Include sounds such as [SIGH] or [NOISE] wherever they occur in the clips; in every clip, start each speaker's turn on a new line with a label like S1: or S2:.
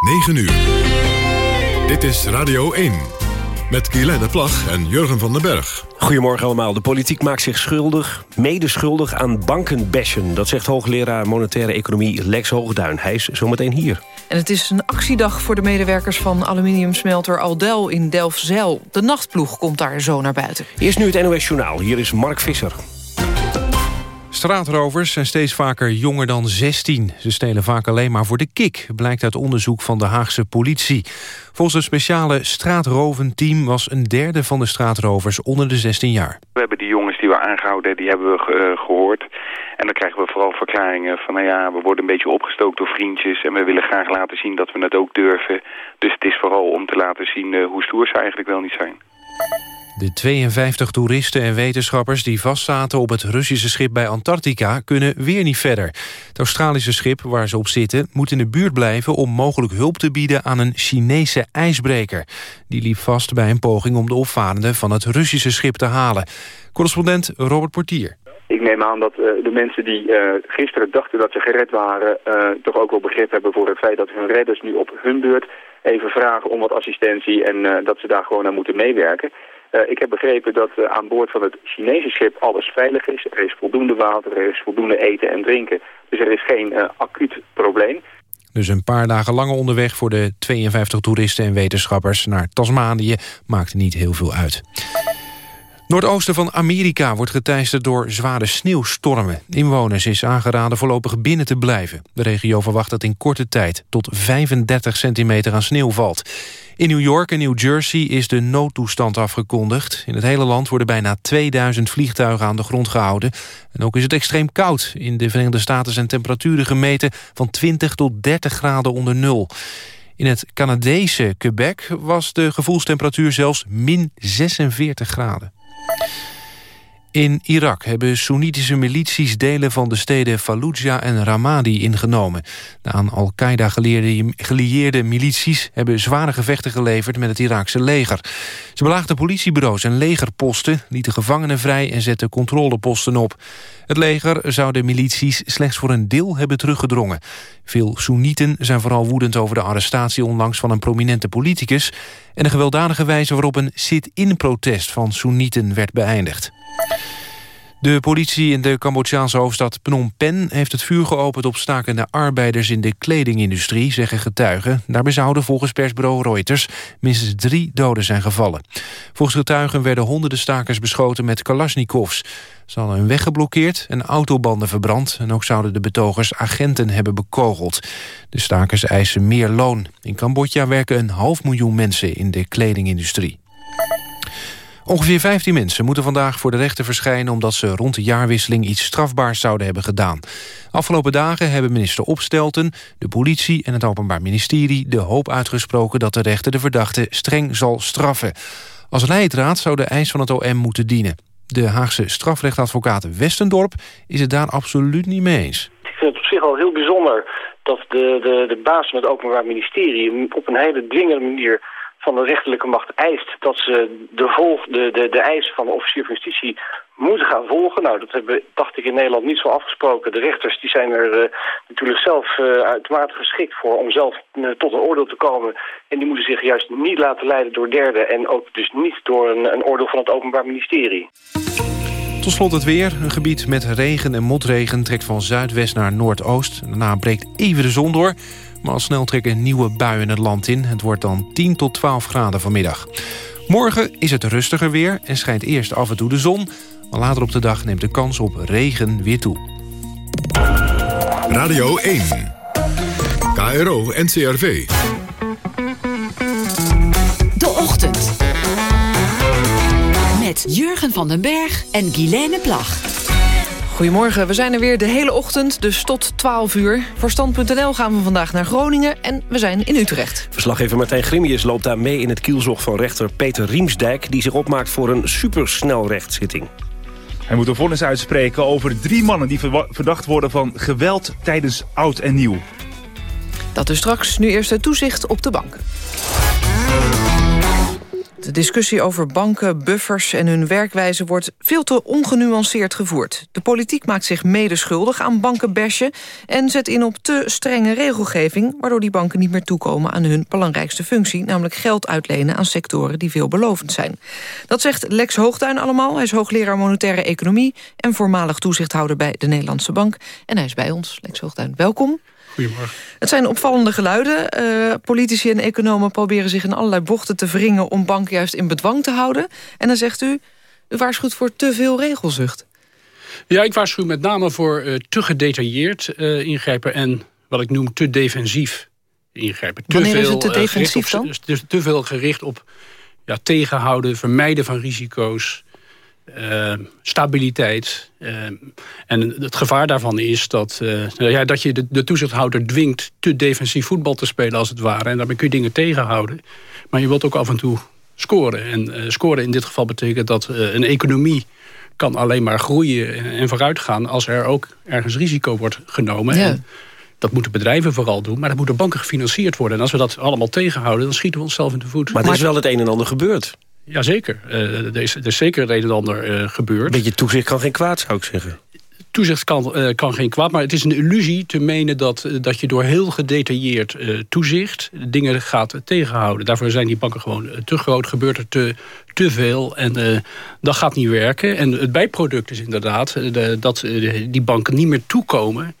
S1: 9 uur. Dit is Radio 1. Met Guylaine Plag en Jurgen van den Berg.
S2: Goedemorgen allemaal. De politiek maakt zich schuldig, medeschuldig aan bankenbashen. Dat zegt hoogleraar monetaire economie Lex Hoogduin. Hij is zometeen hier.
S3: En het is een actiedag voor de medewerkers van aluminiumsmelter Aldel in Delfzijl. De nachtploeg komt daar zo naar buiten.
S2: Eerst nu het NOS Journaal. Hier is Mark Visser.
S4: Straatrovers zijn steeds vaker jonger dan 16. Ze stelen vaak alleen maar voor de kick, blijkt uit onderzoek van de Haagse politie. Volgens een speciale straatroventeam was een derde van de straatrovers onder de 16 jaar.
S5: We hebben die jongens die we aangehouden, die hebben we eh, gehoord. En dan krijgen we vooral verklaringen van, nou ja, we worden een beetje opgestookt door vriendjes... en we willen graag laten zien dat we het ook durven. Dus het is vooral om te laten zien uh, hoe stoer ze eigenlijk wel niet zijn.
S4: De 52 toeristen en wetenschappers die vastzaten op het Russische schip bij Antarctica kunnen weer niet verder. Het Australische schip waar ze op zitten moet in de buurt blijven om mogelijk hulp te bieden aan een Chinese ijsbreker. Die liep vast bij een poging om de opvarenden van het Russische schip te halen. Correspondent Robert Portier.
S6: Ik neem aan dat uh, de mensen die uh, gisteren dachten dat ze gered waren... Uh, toch ook wel begrip hebben voor het feit dat hun redders nu op hun beurt even vragen om wat assistentie... en dat ze daar gewoon aan moeten meewerken. Uh, ik heb begrepen dat uh, aan boord van het Chinese schip alles veilig is. Er is voldoende water, er is voldoende eten en drinken. Dus er is geen uh, acuut probleem.
S4: Dus een paar dagen langer onderweg voor de 52 toeristen en wetenschappers naar Tasmanië maakt niet heel veel uit. Noordoosten van Amerika wordt geteisterd door zware sneeuwstormen. Inwoners is aangeraden voorlopig binnen te blijven. De regio verwacht dat in korte tijd tot 35 centimeter aan sneeuw valt. In New York en New Jersey is de noodtoestand afgekondigd. In het hele land worden bijna 2000 vliegtuigen aan de grond gehouden. En ook is het extreem koud. In de Verenigde Staten zijn temperaturen gemeten van 20 tot 30 graden onder nul. In het Canadese Quebec was de gevoelstemperatuur zelfs min 46 graden. In Irak hebben Soenitische milities delen van de steden Fallujah en Ramadi ingenomen. De aan Al-Qaeda gelieerde milities hebben zware gevechten geleverd met het Iraakse leger. Ze belaagden politiebureaus en legerposten, lieten gevangenen vrij en zetten controleposten op. Het leger zou de milities slechts voor een deel hebben teruggedrongen. Veel Soenieten zijn vooral woedend over de arrestatie onlangs van een prominente politicus... en de gewelddadige wijze waarop een sit-in-protest van Soenieten werd beëindigd. De politie in de Cambodjaanse hoofdstad Phnom Penh heeft het vuur geopend op stakende arbeiders in de kledingindustrie, zeggen getuigen. Daarbij zouden volgens persbureau Reuters minstens drie doden zijn gevallen. Volgens getuigen werden honderden stakers beschoten met kalasjnikovs. Ze hadden hun weg geblokkeerd en autobanden verbrand... en ook zouden de betogers agenten hebben bekogeld. De stakers eisen meer loon. In Cambodja werken een half miljoen mensen in de kledingindustrie. Ongeveer 15 mensen moeten vandaag voor de rechter verschijnen... omdat ze rond de jaarwisseling iets strafbaars zouden hebben gedaan. Afgelopen dagen hebben minister Opstelten, de politie en het Openbaar Ministerie... de hoop uitgesproken dat de rechter de verdachte streng zal straffen. Als leidraad zou de eis van het OM moeten dienen. De Haagse strafrechtadvocaat Westendorp is het daar absoluut niet mee eens.
S7: Ik vind het op zich al heel bijzonder dat de, de, de baas van het Openbaar Ministerie... op een hele dwingende manier van de rechterlijke macht eist dat ze de, volg, de, de, de eisen van de officier van justitie moeten gaan volgen. Nou, dat hebben, dacht ik, in Nederland niet zo afgesproken. De rechters die zijn er uh, natuurlijk zelf uh, uitermate geschikt voor om zelf uh, tot een oordeel te komen. En die moeten zich juist niet laten leiden door derden en ook dus niet door een, een oordeel van het Openbaar Ministerie.
S4: Tot slot het weer. Een gebied met regen en motregen trekt van zuidwest naar noordoost. Daarna breekt even de zon door. Maar al snel trekken nieuwe buien het land in. Het wordt dan 10 tot 12 graden vanmiddag. Morgen is het rustiger weer en schijnt eerst af en toe de zon. Maar later op de dag neemt de kans op regen weer toe.
S1: Radio 1. KRO NCRV.
S8: De Ochtend. Met Jurgen van den Berg en Guilaine Plag.
S3: Goedemorgen, we zijn er weer de hele ochtend, dus tot 12 uur. Voor Stand.nl gaan we vandaag naar Groningen en we zijn in Utrecht.
S2: Verslaggever Martijn Grimius loopt daar mee in het kielzog van rechter Peter Riemsdijk... die zich opmaakt voor een supersnelrechtszitting.
S9: Hij moet een vonnis uitspreken over drie mannen die verdacht worden van geweld tijdens oud en nieuw.
S3: Dat is straks, nu eerst het toezicht op de banken. De discussie over banken, buffers en hun werkwijze wordt veel te ongenuanceerd gevoerd. De politiek maakt zich medeschuldig aan bankenbashen... en zet in op te strenge regelgeving... waardoor die banken niet meer toekomen aan hun belangrijkste functie... namelijk geld uitlenen aan sectoren die veelbelovend zijn. Dat zegt Lex Hoogduin allemaal. Hij is hoogleraar monetaire economie... en voormalig toezichthouder bij de Nederlandse Bank. En hij is bij ons. Lex Hoogduin, welkom.
S10: Goedemorgen.
S3: Het zijn opvallende geluiden. Uh, politici en economen proberen zich in allerlei bochten te wringen... om banken juist in bedwang te houden. En dan zegt u, u waarschuwt voor te veel regelzucht.
S10: Ja, ik waarschuw met name voor uh, te gedetailleerd uh, ingrijpen... en wat ik noem te defensief ingrijpen.
S3: Te Wanneer veel, is het te defensief
S10: op,
S3: dan?
S10: Dus te veel gericht op ja, tegenhouden, vermijden van risico's... Uh, stabiliteit. Uh, en het gevaar daarvan is dat, uh, ja, dat je de, de, toezichthouder dwingt... te defensief voetbal te spelen als het ware. En daarmee kun je dingen tegenhouden. Maar je wilt ook af en toe scoren. En scoren in dit geval betekent dat een economie kan alleen maar groeien en vooruitgaan... als er ook ergens risico wordt genomen.
S3: Ja.
S10: En dat moeten bedrijven vooral doen, maar dat moeten banken gefinancierd worden. En als we dat allemaal tegenhouden, dan schieten we onszelf in de voet.
S2: Maar er is wel het een en ander gebeurd.
S10: Jazeker, uh, er, is, er is zeker een en ander uh, gebeurd.
S2: Een beetje toezicht kan geen kwaad, zou ik zeggen.
S10: Toezicht kan, uh, kan geen kwaad, maar het is een illusie te menen... dat, dat je door heel gedetailleerd toezicht dingen gaat tegenhouden. Daarvoor zijn die banken gewoon te groot, gebeurt er te, te veel en dat gaat niet werken. En het bijproduct is inderdaad de, dat die banken niet meer toekomen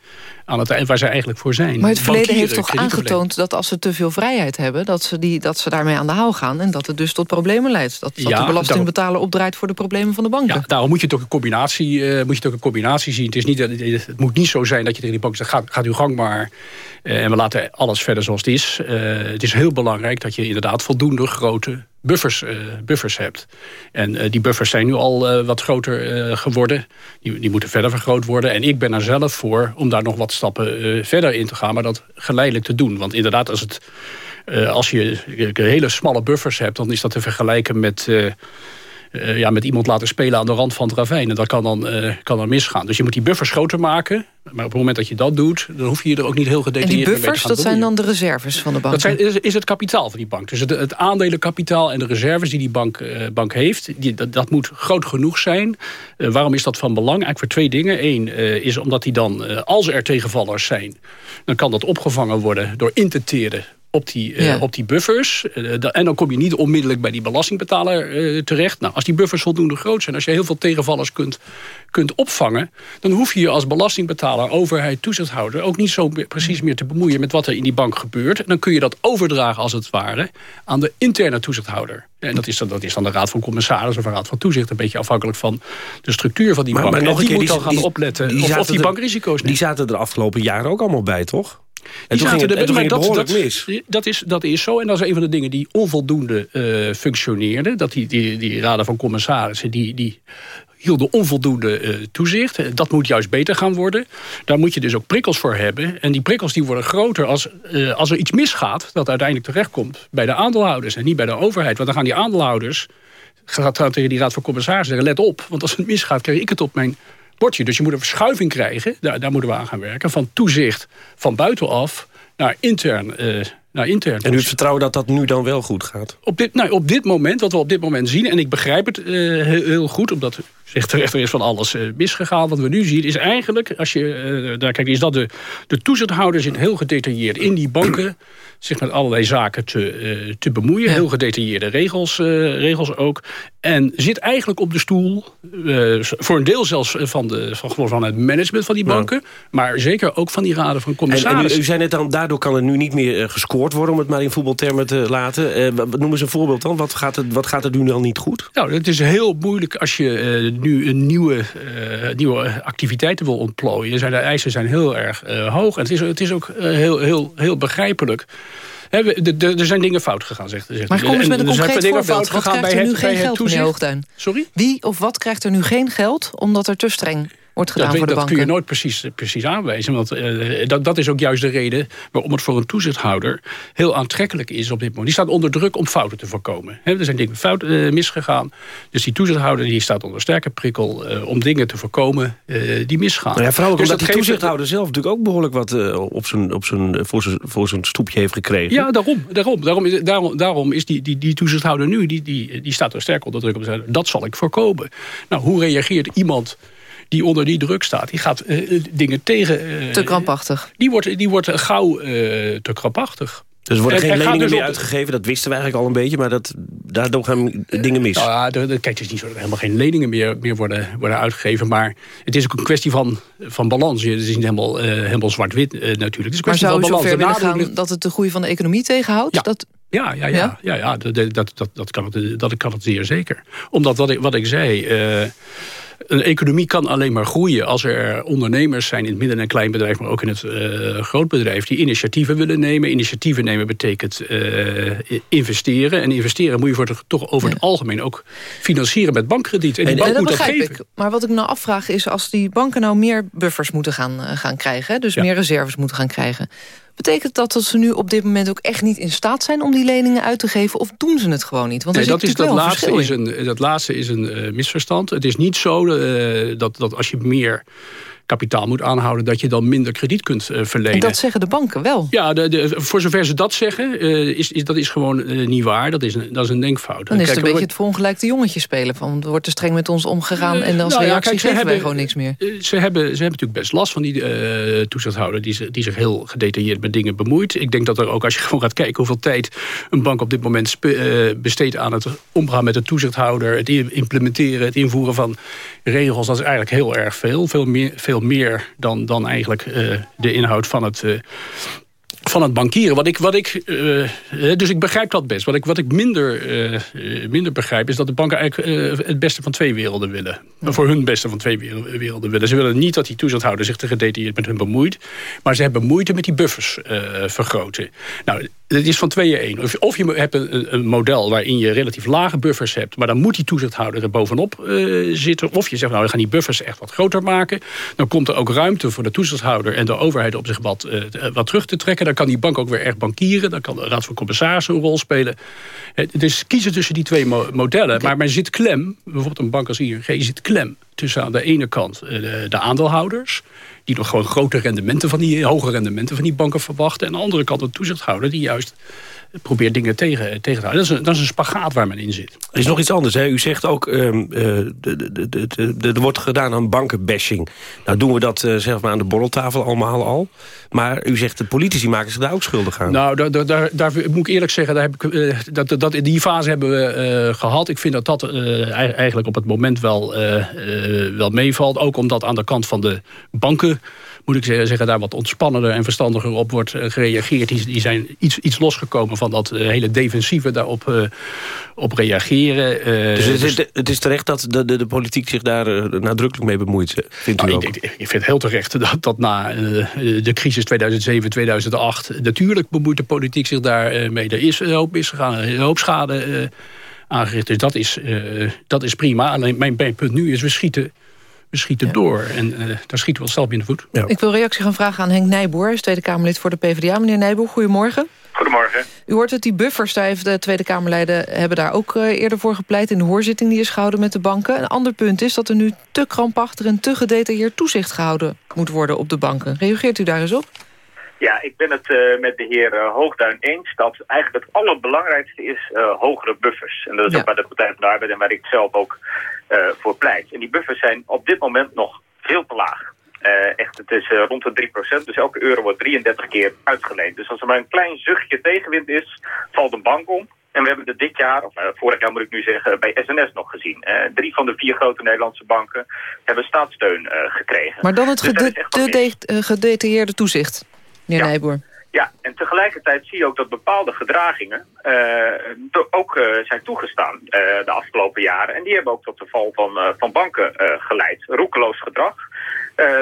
S10: aan het eind waar ze eigenlijk voor zijn.
S3: Maar het verleden heeft toch aangetoond dat als ze te veel vrijheid hebben... Dat ze, die, dat ze daarmee aan de haal gaan en dat het dus tot problemen leidt. Dat, dat
S10: Ja,
S3: de belastingbetaler
S10: daarom-
S3: opdraait voor de problemen van de banken.
S10: Ja, daarom moet je ook een combinatie, eh, moet je het ook een combinatie zien. Het, is niet, het moet niet zo zijn dat je tegen die bank zegt... gaat, gaat uw gang maar eh, en we laten alles verder zoals het is. Eh, het is heel belangrijk dat je inderdaad voldoende grote buffers, eh, buffers hebt. En eh, die buffers zijn nu al eh, wat groter geworden. Die, die moeten verder vergroot worden. En ik ben er zelf voor om daar nog wat stappen verder in te gaan... maar dat geleidelijk te doen. Want inderdaad, als, het, als je hele smalle buffers hebt... dan is dat te vergelijken met... eh, ja, met iemand laten spelen aan de rand van het ravijn. En dat kan dan, eh, kan dan misgaan. Dus je moet die buffers groter maken. Maar op het moment dat je dat doet... dan hoef je je er ook niet heel
S3: En
S10: gedetailleerd
S3: die
S10: mee te
S3: buffers,
S10: gaan
S3: dat zijn dan de reserves van de bank.
S10: Dat zijn, is, is het kapitaal van die bank. Dus het, het aandelenkapitaal en de reserves die die bank, eh, bank heeft... Die, dat, dat moet groot genoeg zijn. Waarom is dat van belang? Eigenlijk voor twee dingen. Eén is omdat die dan, als er tegenvallers zijn... dan kan dat opgevangen worden door in te teren op die, eh,
S3: Ja.
S10: op die buffers. Eh, da- en dan kom je niet onmiddellijk bij die belastingbetaler eh, terecht. Nou, als die buffers voldoende groot zijn... als je heel veel tegenvallers kunt, kunt opvangen... dan hoef je je als belastingbetaler, overheid, toezichthouder... ook niet zo precies meer te bemoeien met wat er in die bank gebeurt. En dan kun je dat overdragen, als het ware, aan de interne toezichthouder. En dat is dan, dat is dan de raad van commissaris of de raad van toezicht... een beetje afhankelijk van de structuur van die
S2: Maar-
S10: bank.
S2: maar
S10: en
S2: nog
S10: die
S2: een keer,
S10: moet
S2: die-
S10: dan gaan
S2: die-
S10: opletten
S2: die
S10: of, die bank risico's neemt.
S2: Die zaten er de afgelopen jaren ook allemaal bij, toch?
S10: Die
S2: toen ging het,
S10: er- maar dat,
S2: mis.
S10: Dat is, dat is zo. En dat is een van de dingen die onvoldoende eh functioneerden. Dat die, die, die raden van commissarissen... die, die hielden onvoldoende eh, toezicht. Eh, Dat moet juist beter gaan worden. Daar moet je dus ook prikkels voor hebben. En die prikkels die worden groter als, als er iets misgaat... dat uiteindelijk terechtkomt bij de aandeelhouders... en niet bij de overheid. Want dan gaan die aandeelhouders gaat gaan tegen die raad van commissarissen zeggen... let op, want als het misgaat krijg ik het op mijn bordje. Dus je moet een verschuiving krijgen, daar, daar moeten we aan gaan werken... van toezicht van buitenaf naar intern, naar intern
S2: En u hebt vertrouwen dat dat nu dan wel goed gaat?
S10: op dit, nou, op dit moment, wat we op dit moment zien... en ik begrijp het eh, heel, heel goed, omdat zegt terecht... er is van alles eh, misgegaan. Wat we nu zien is eigenlijk... als je eh, daar kijkt, is dat de, de toezichthouder zit heel gedetailleerd in die banken... [CLEARS THROAT] zich met allerlei zaken te, eh, te bemoeien. Heel gedetailleerde regels, regels ook. En zit eigenlijk op de stoel... voor een deel zelfs van, de, van, gewoon van het management van die banken... maar zeker ook van die raden van
S2: En, en u,
S10: commissarissen.
S2: u zei net dan, daardoor kan er nu niet meer gescoord worden... om het maar in voetbaltermen te laten. Noem eens een voorbeeld dan. Wat gaat, het, wat gaat er nu dan niet goed?
S10: Nou, het is heel moeilijk als je nu een nieuwe, eh, nieuwe activiteiten wil ontplooien. Zijn de eisen zijn heel erg eh, hoog. En het is, het is ook eh, heel, heel, heel begrijpelijk. Hè, we- de- de- er zijn dingen fout gegaan, zegt, zegt
S3: Maar kom eens
S10: En
S3: met een
S10: zijn
S3: concreet voorbeeld.
S10: fout
S3: Wat
S10: gegaan
S3: krijgt er
S10: bij
S3: nu
S10: het-
S3: geen geld, meneer. Hoogduin?
S10: Sorry?
S3: Wie of wat krijgt er nu geen geld omdat er te streng wordt gedaan
S10: dat,
S3: voor de
S10: dat
S3: banken.
S10: kun je nooit precies, precies aanwijzen. Want uh, dat, dat is ook juist de reden waarom het voor een toezichthouder heel aantrekkelijk is op dit moment. Die staat onder druk om fouten te voorkomen. He, er zijn dingen fout uh, misgegaan. Dus die toezichthouder die staat onder sterke prikkel uh, om dingen te voorkomen die misgaan.
S2: Nou ja, vooral
S10: dus
S2: omdat die toezichthouder zelf natuurlijk ook behoorlijk wat op zijn, op zijn, voor, zijn, voor zijn stoepje heeft gekregen.
S10: Ja, daarom. Daarom, daarom, is, daarom, daarom is die, die, die toezichthouder nu, die, die, die staat er sterk onder druk om te zeggen, dat zal ik voorkomen. Nou, hoe reageert iemand die onder die druk staat? Die gaat uh, dingen tegen... Uh,
S3: te krampachtig.
S10: Die wordt, die wordt gauw uh, te krampachtig.
S2: Dus er worden geen leningen dus meer uitgegeven, dat wisten we eigenlijk al een beetje... maar dat, daardoor gaan dingen mis.
S10: Nou ja, de, de, kijk, het is niet zo dat er helemaal geen leningen meer, meer worden, worden uitgegeven... maar het is ook een kwestie van, van balans. Het is niet helemaal, uh, helemaal zwart-wit uh, natuurlijk. Het is een
S3: maar zou
S10: van
S3: u zover willen gaan dat het de groei van de economie tegenhoudt?
S10: Ja.
S3: Dat...
S10: Ja, ja, ja, ja? ja, ja dat, dat, dat, dat, kan het, dat kan het zeer zeker. Omdat wat ik, wat ik zei... Uh, een economie kan alleen maar groeien als er ondernemers zijn in het midden- en kleinbedrijf, maar ook in het uh, grootbedrijf, die initiatieven willen nemen. Initiatieven nemen betekent uh, investeren. En investeren moet je voor toch over het algemeen ook financieren met bankkrediet. En die bank
S3: dat
S10: moet dat geven.
S3: Ik. Maar wat ik nou afvraag is, als die banken nou meer buffers moeten gaan, uh, gaan krijgen, dus ja. meer reserves moeten gaan krijgen. Betekent dat dat ze nu op dit moment ook echt niet in staat zijn om die leningen uit te geven? Of doen ze het gewoon niet? Want
S10: nee, dat, is, dat, laatste is een, dat laatste is een uh, misverstand. Het is niet zo uh, dat, dat als je meer kapitaal moet aanhouden... dat je dan minder krediet kunt uh, verlenen.
S3: En dat zeggen de banken wel.
S10: Ja, de, de, voor zover ze dat zeggen, uh, is, is, dat is gewoon uh, niet waar. Dat is een, dat is een denkfout.
S3: Dan is het een beetje het verongelijkte jongetje spelen. Van, wordt te streng met ons omgegaan en als nou, reactie ja, kijk, geven wij gewoon niks meer.
S10: Ze hebben, ze hebben natuurlijk best last van die toezichthouder... Die, die zich heel gedetailleerd met dingen bemoeit. Ik denk dat er ook, als je [LAUGHS] gewoon gaat kijken... hoeveel tijd een bank op dit moment besteedt aan het omgaan met de toezichthouder... het implementeren, het invoeren van regels... dat is eigenlijk heel erg veel. Veel meer, veel meer dan, dan eigenlijk uh, de inhoud van het, uh, van het bankieren. Wat ik, wat ik, uh, dus ik begrijp dat best. Wat ik, wat ik minder, minder begrijp is dat de banken eigenlijk het beste van twee werelden willen. Ja. Voor hun beste van twee werelden willen. Ze willen niet dat die toezichthouder zich te gedetailleerd met hun bemoeit. Maar ze hebben moeite met die buffers vergroten. Nou, het is van tweeën één. Of, of je hebt een, een, model waarin je relatief lage buffers hebt... maar dan moet die toezichthouder er bovenop zitten. Of je zegt, nou, we gaan die buffers echt wat groter maken. Dan komt er ook ruimte voor de toezichthouder en de overheid... op zich wat, wat terug te trekken. Dan kan die bank ook weer echt bankieren. Dan kan de Raad van Commissarissen een rol spelen. Dus kiezen tussen die twee mo modellen. Okay. Maar men zit klem, bijvoorbeeld een bank als ING... zit klem tussen aan de ene kant uh, de, de aandeelhouders die nog gewoon grote rendementen van die hoge rendementen van die banken verwachten. En aan de andere kant een toezichthouder die juist probeert dingen tegen, tegen te houden. Dat is, een, dat is een spagaat waar men in zit.
S2: Er is nog iets anders. Hè? U zegt ook, um, uh, er wordt gedaan aan bankenbashing. Nou doen we dat uh, zeg maar aan de borreltafel allemaal al. Maar u zegt, de politici maken zich daar ook schuldig aan.
S10: Nou, daar, daar, daar moet ik eerlijk zeggen, daar heb ik, uh, dat, dat, die fase hebben we gehad. Ik vind dat dat eigenlijk op het moment wel, wel meevalt. Ook omdat aan de kant van de banken moet ik zeggen, daar wat ontspannender en verstandiger op wordt gereageerd. Die, die zijn iets, iets losgekomen van dat hele defensieve daarop uh, op reageren.
S2: Uh, dus, het, is, het is terecht dat de, de, de politiek zich daar nadrukkelijk mee bemoeit, vindt
S10: nou,
S2: u ook?
S10: Ik, ik, ik, vind heel terecht dat, dat na de crisis 2007, 2008... natuurlijk bemoeit de politiek zich daarmee. Er is een hoop misgegaan, een hoop schade aangericht. Dus dat is, dat is prima. Alleen mijn, mijn punt nu is, we schieten we schieten ja. door. En uh, daar schieten we onszelf in de voet.
S3: Ja. Ik wil reactie gaan vragen aan Henk Nijboer, Tweede Kamerlid voor de PvdA. Meneer Nijboer, goedemorgen.
S11: Goedemorgen.
S3: U hoort het, die buffers, daar heeft de Tweede Kamerleden hebben daar ook uh, eerder voor gepleit... in de hoorzitting die is gehouden met de banken. Een ander punt is dat er nu te krampachtig en te gedetailleerd toezicht gehouden moet worden op de banken. Reageert u daar eens op?
S11: Ja, ik ben het uh, met de heer uh, Hoogduin eens dat eigenlijk het allerbelangrijkste is uh, hogere buffers. En dat is ja. ook bij de Partij van de Arbeid en waar ik zelf ook voor pleit. En die buffers zijn op dit moment nog veel te laag. echt, het is rond de 3%, dus elke euro wordt 33 keer uitgeleend. Dus als er maar een klein zuchtje tegenwind is, valt een bank om. En we hebben het dit jaar, of vorig jaar moet ik nu zeggen, bij SNS nog gezien. drie van de vier grote Nederlandse banken hebben staatssteun gekregen.
S3: Maar dan het
S11: dus
S3: gede gedetailleerde toezicht? Meneer ja. Nijboer.
S11: Ja, en tegelijkertijd zie je ook dat bepaalde gedragingen uh, ook uh, zijn toegestaan uh, de afgelopen jaren. En die hebben ook tot de val van, van banken geleid. Roekeloos gedrag.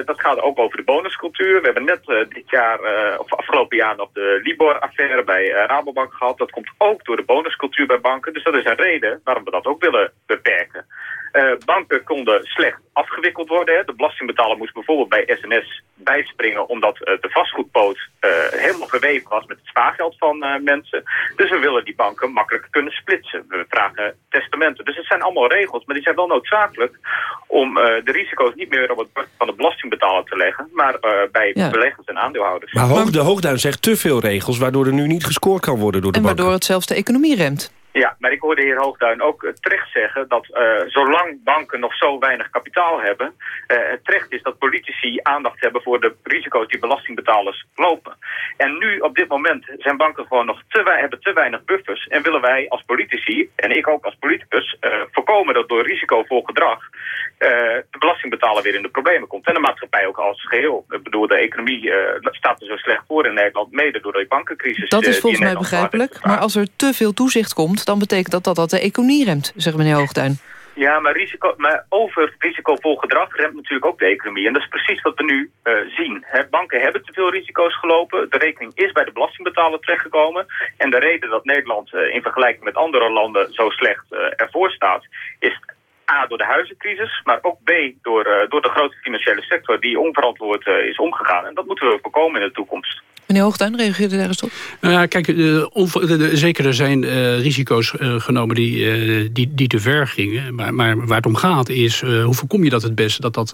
S11: dat gaat ook over de bonuscultuur. We hebben net dit jaar, of afgelopen jaar nog de Libor-affaire bij Rabobank gehad. Dat komt ook door de bonuscultuur bij banken. Dus dat is een reden waarom we dat ook willen beperken. Uh, banken konden slecht afgewikkeld worden. Hè. De belastingbetaler moest bijvoorbeeld bij SNS bijspringen... omdat uh, de vastgoedpoot uh, helemaal verweven was met het spaargeld van mensen. Dus we willen die banken makkelijker kunnen splitsen. We vragen testamenten. Dus het zijn allemaal regels, maar die zijn wel noodzakelijk... om de risico's niet meer op het van de belastingbetaler te leggen... maar bij ja. beleggers en aandeelhouders.
S2: Maar Hoog, de Hoogduin zegt te veel regels... waardoor er nu niet gescoord kan worden door de
S3: en
S2: banken.
S3: En waardoor het zelfs de economie remt.
S11: Ja, maar ik hoorde de heer Hoogduin ook uh, terecht zeggen dat uh, zolang banken nog zo weinig kapitaal hebben, uh, het terecht is dat politici aandacht hebben voor de risico's die belastingbetalers lopen. En nu op dit moment zijn banken gewoon nog te, hebben te weinig buffers en willen wij als politici, en ik ook als politicus, voorkomen dat door risicovol gedrag de belastingbetaler weer in de problemen komt. En de maatschappij ook als geheel. Ik bedoel, de economie staat er zo slecht voor in Nederland, mede door de bankencrisis.
S3: Dat is volgens mij begrijpelijk, maar als er te veel toezicht komt dan betekent dat dat, dat de economie remt, zegt meneer Hoogtuin.
S11: Ja, maar, risico, maar over risicovol gedrag remt natuurlijk ook de economie. En dat is precies wat we nu uh, zien. He, banken hebben te veel risico's gelopen. De rekening is bij de belastingbetaler terechtgekomen. En de reden dat Nederland uh, in vergelijking met andere landen zo slecht uh, ervoor staat... is A, door de huizencrisis, maar ook B, door, door de grote financiële sector... die onverantwoord is omgegaan. En dat moeten we voorkomen in de toekomst.
S3: Meneer Hoogtuin, reageerde daar eens op?
S10: Nou ja, kijk, zeker er zijn uh, risico's uh, genomen die, uh, die, die te ver gingen. Maar, maar waar het om gaat is, hoe voorkom je dat het beste dat dat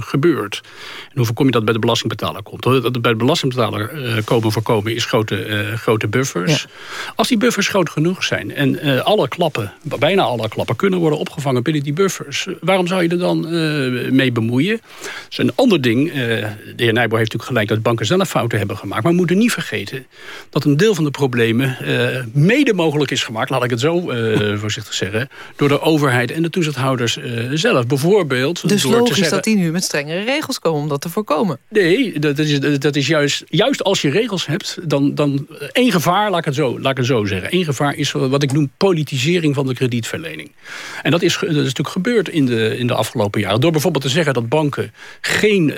S10: gebeurt? En hoe voorkom je dat bij de belastingbetaler komt? Dat het bij de belastingbetaler komen voorkomen is grote, grote buffers. Ja. Als die buffers groot genoeg zijn en alle klappen, bijna alle klappen, kunnen worden opgevangen binnen die buffers. Waarom zou je er dan mee bemoeien? Dat is een ander ding. de heer Nijboer heeft natuurlijk gelijk dat banken zelf fouten hebben gemaakt. Maar moeten niet vergeten dat een deel van de problemen uh, mede mogelijk is gemaakt, laat ik het zo uh, [LAUGHS] voorzichtig zeggen, door de overheid en de toezichthouders uh, zelf. Bijvoorbeeld
S3: dus
S10: door
S3: logisch
S10: te zeggen,
S3: dat die nu met strengere regels komen om dat te voorkomen.
S10: Nee, dat is, dat is juist, juist als je regels hebt, dan, dan één gevaar, laat ik, het zo, laat ik het zo zeggen. Eén gevaar is wat ik noem politisering van de kredietverlening. En dat is, dat is natuurlijk gebeurd in de, in de afgelopen jaren. Door bijvoorbeeld te zeggen dat banken geen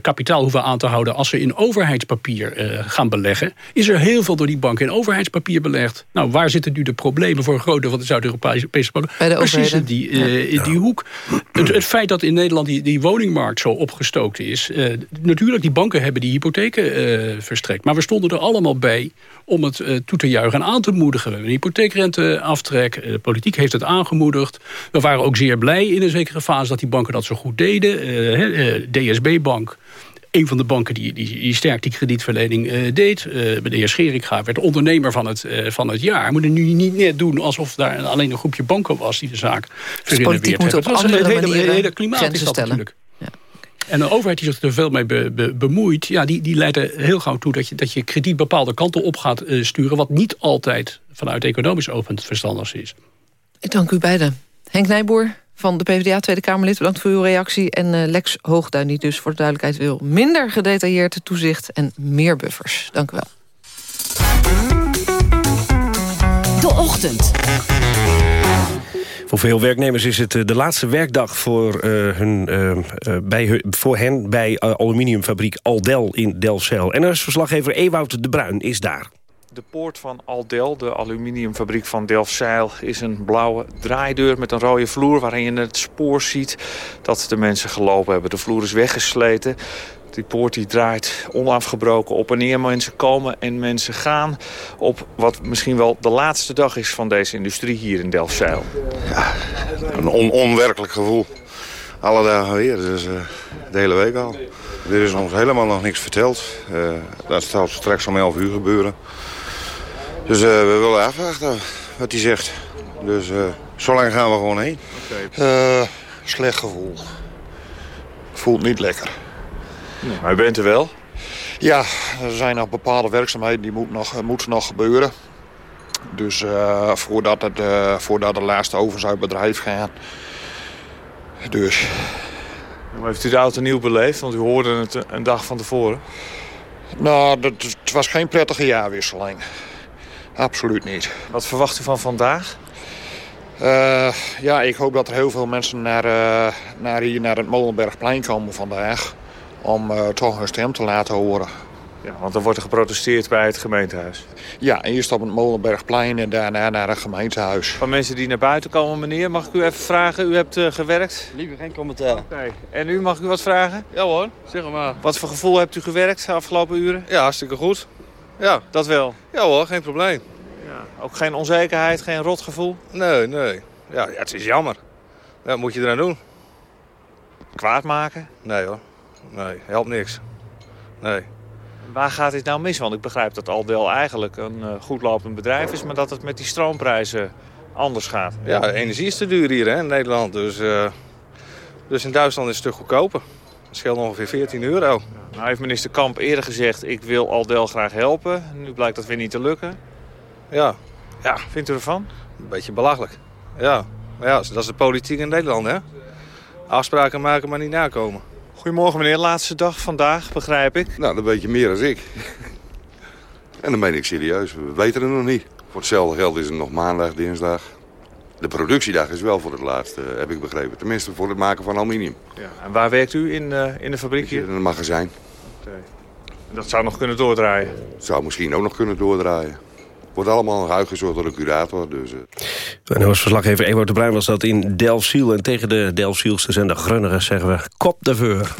S10: kapitaal hoeven aan te houden als ze in overheidspapier gaan beleggen... is er heel veel door die banken in overheidspapier belegd. Nou, waar zitten nu de problemen voor een groot deel van de Zuid-Europese banken?
S3: Bij de
S10: Precies in die, uh, in die hoek. Het, het, feit dat in Nederland die, die woningmarkt zo opgestookt is... Uh, natuurlijk, die banken hebben die hypotheken uh, verstrekt. Maar we stonden er allemaal bij om het toe te juichen en aan te moedigen. We hebben een hypotheekrenteaftrek. De politiek heeft het aangemoedigd. We waren ook zeer blij in een zekere fase dat die banken dat zo goed deden. DSB-bank een van de banken die, die, die sterk die kredietverlening uh, deed. Uh, de heer Scheringa werd ondernemer van het, uh, van het jaar. We moeten nu niet net doen alsof daar alleen een groepje banken was... die de zaak
S3: dus politiek moet op andere
S10: hele,
S3: manieren
S10: hele klimaat is dat
S3: stellen.
S10: natuurlijk. En een overheid die zich er veel mee be, be, bemoeit... Ja, die, die leidt er heel gauw toe dat je, dat je krediet bepaalde kanten op gaat sturen... wat niet altijd vanuit economisch oogpunt verstandig is.
S3: Ik dank u beiden. Henk Nijboer, van de PvdA Tweede Kamerlid. Bedankt voor uw reactie. En uh, Lex Hoogduin die dus voor de duidelijkheid wil... minder gedetailleerd toezicht en meer buffers. Dank u wel.
S8: De Ochtend.
S2: Voor veel werknemers is het de laatste werkdag voor, uh, hun, uh, bij hun, voor hen... bij aluminiumfabriek Aldel in Delfzijl. En als verslaggever Ewout de Bruin is daar.
S12: De poort van Aldel, de aluminiumfabriek van Delfzijl, is een blauwe draaideur met een rode vloer waarin je het spoor ziet dat de mensen gelopen hebben. De vloer is weggesleten. Die poort die draait onafgebroken op en neer. Mensen komen en mensen gaan op wat misschien wel de laatste dag is van deze industrie hier in Delfzijl.
S13: Ja, een on onwerkelijk gevoel. Alle dagen weer, dus uh, de hele week al. Er is ons helemaal nog niks verteld. Uh, dat zal straks om 11 uur gebeuren. Dus uh, we willen afwachten wat hij zegt. Dus uh, zo lang gaan we gewoon heen.
S12: Okay.
S13: Uh, slecht gevoel. Voelt niet lekker.
S12: Nee, maar u bent er wel?
S13: Ja, er zijn nog bepaalde werkzaamheden die moeten nog, moeten nog gebeuren. Dus voordat, het, voordat de laatste ovens uit bedrijf gaan. Dus...
S12: Maar heeft u de auto nieuw beleefd? Want u hoorde het een dag van tevoren.
S13: Nou, het was geen prettige jaarwisseling. Absoluut niet.
S12: Wat verwacht u van vandaag?
S13: Uh, ja, ik hoop dat er heel veel mensen naar, uh, naar hier naar het Molenbergplein komen vandaag. Om uh, toch hun stem te laten horen.
S12: Ja, want dan wordt er geprotesteerd bij het gemeentehuis.
S13: Ja, eerst op het Molenbergplein en daarna naar het gemeentehuis.
S12: Van mensen die naar buiten komen, meneer, mag ik u even vragen? U hebt uh, gewerkt?
S14: Liever geen commentaar.
S12: Oké. En u, mag ik u wat vragen?
S14: Ja hoor, zeg maar.
S12: Wat voor gevoel hebt u gewerkt de afgelopen uren?
S14: Ja, hartstikke goed. Ja.
S12: Dat wel?
S14: Ja hoor, geen probleem.
S12: Ja. Ook geen onzekerheid, geen rotgevoel?
S14: Nee, nee. Ja, ja het is jammer. Ja, wat moet je eraan doen?
S12: Kwaad maken?
S14: Nee hoor. Nee, helpt niks. Nee.
S12: Waar gaat dit nou mis? Want ik begrijp dat Aldel eigenlijk een uh, goed lopend bedrijf is... maar dat het met die stroomprijzen anders gaat.
S14: Ja, energie is te duur hier hè, in Nederland. Dus, uh, dus in Duitsland is het een stuk goedkoper. Dat scheelt ongeveer 14 euro.
S12: Nou heeft minister Kamp eerder gezegd... ik wil Aldel graag helpen. Nu blijkt dat weer niet te lukken.
S14: Ja. ja.
S12: Vindt u ervan?
S14: Een beetje belachelijk. Ja. Maar ja, dat is de politiek in Nederland, hè. Afspraken maken, maar niet nakomen.
S12: Goedemorgen meneer, laatste dag vandaag, begrijp ik.
S15: Nou, dat weet je meer dan ik. en dan ben ik serieus, we weten het nog niet. Voor hetzelfde geld is het nog maandag, dinsdag. De productiedag is wel voor het laatste, heb ik begrepen. Tenminste voor het maken van aluminium.
S12: Ja, en waar werkt u in, uh, in de fabriek hier?
S15: In een magazijn.
S12: Okay. Dat zou nog kunnen doordraaien?
S15: zou misschien ook nog kunnen doordraaien. Wordt allemaal uitgezocht door een curator. Dus, uh...
S16: En was verslaggever Ewout de Bruin was dat in Delfziel. En tegen de Delfzielse zender Grunneren zeggen we kop de veur.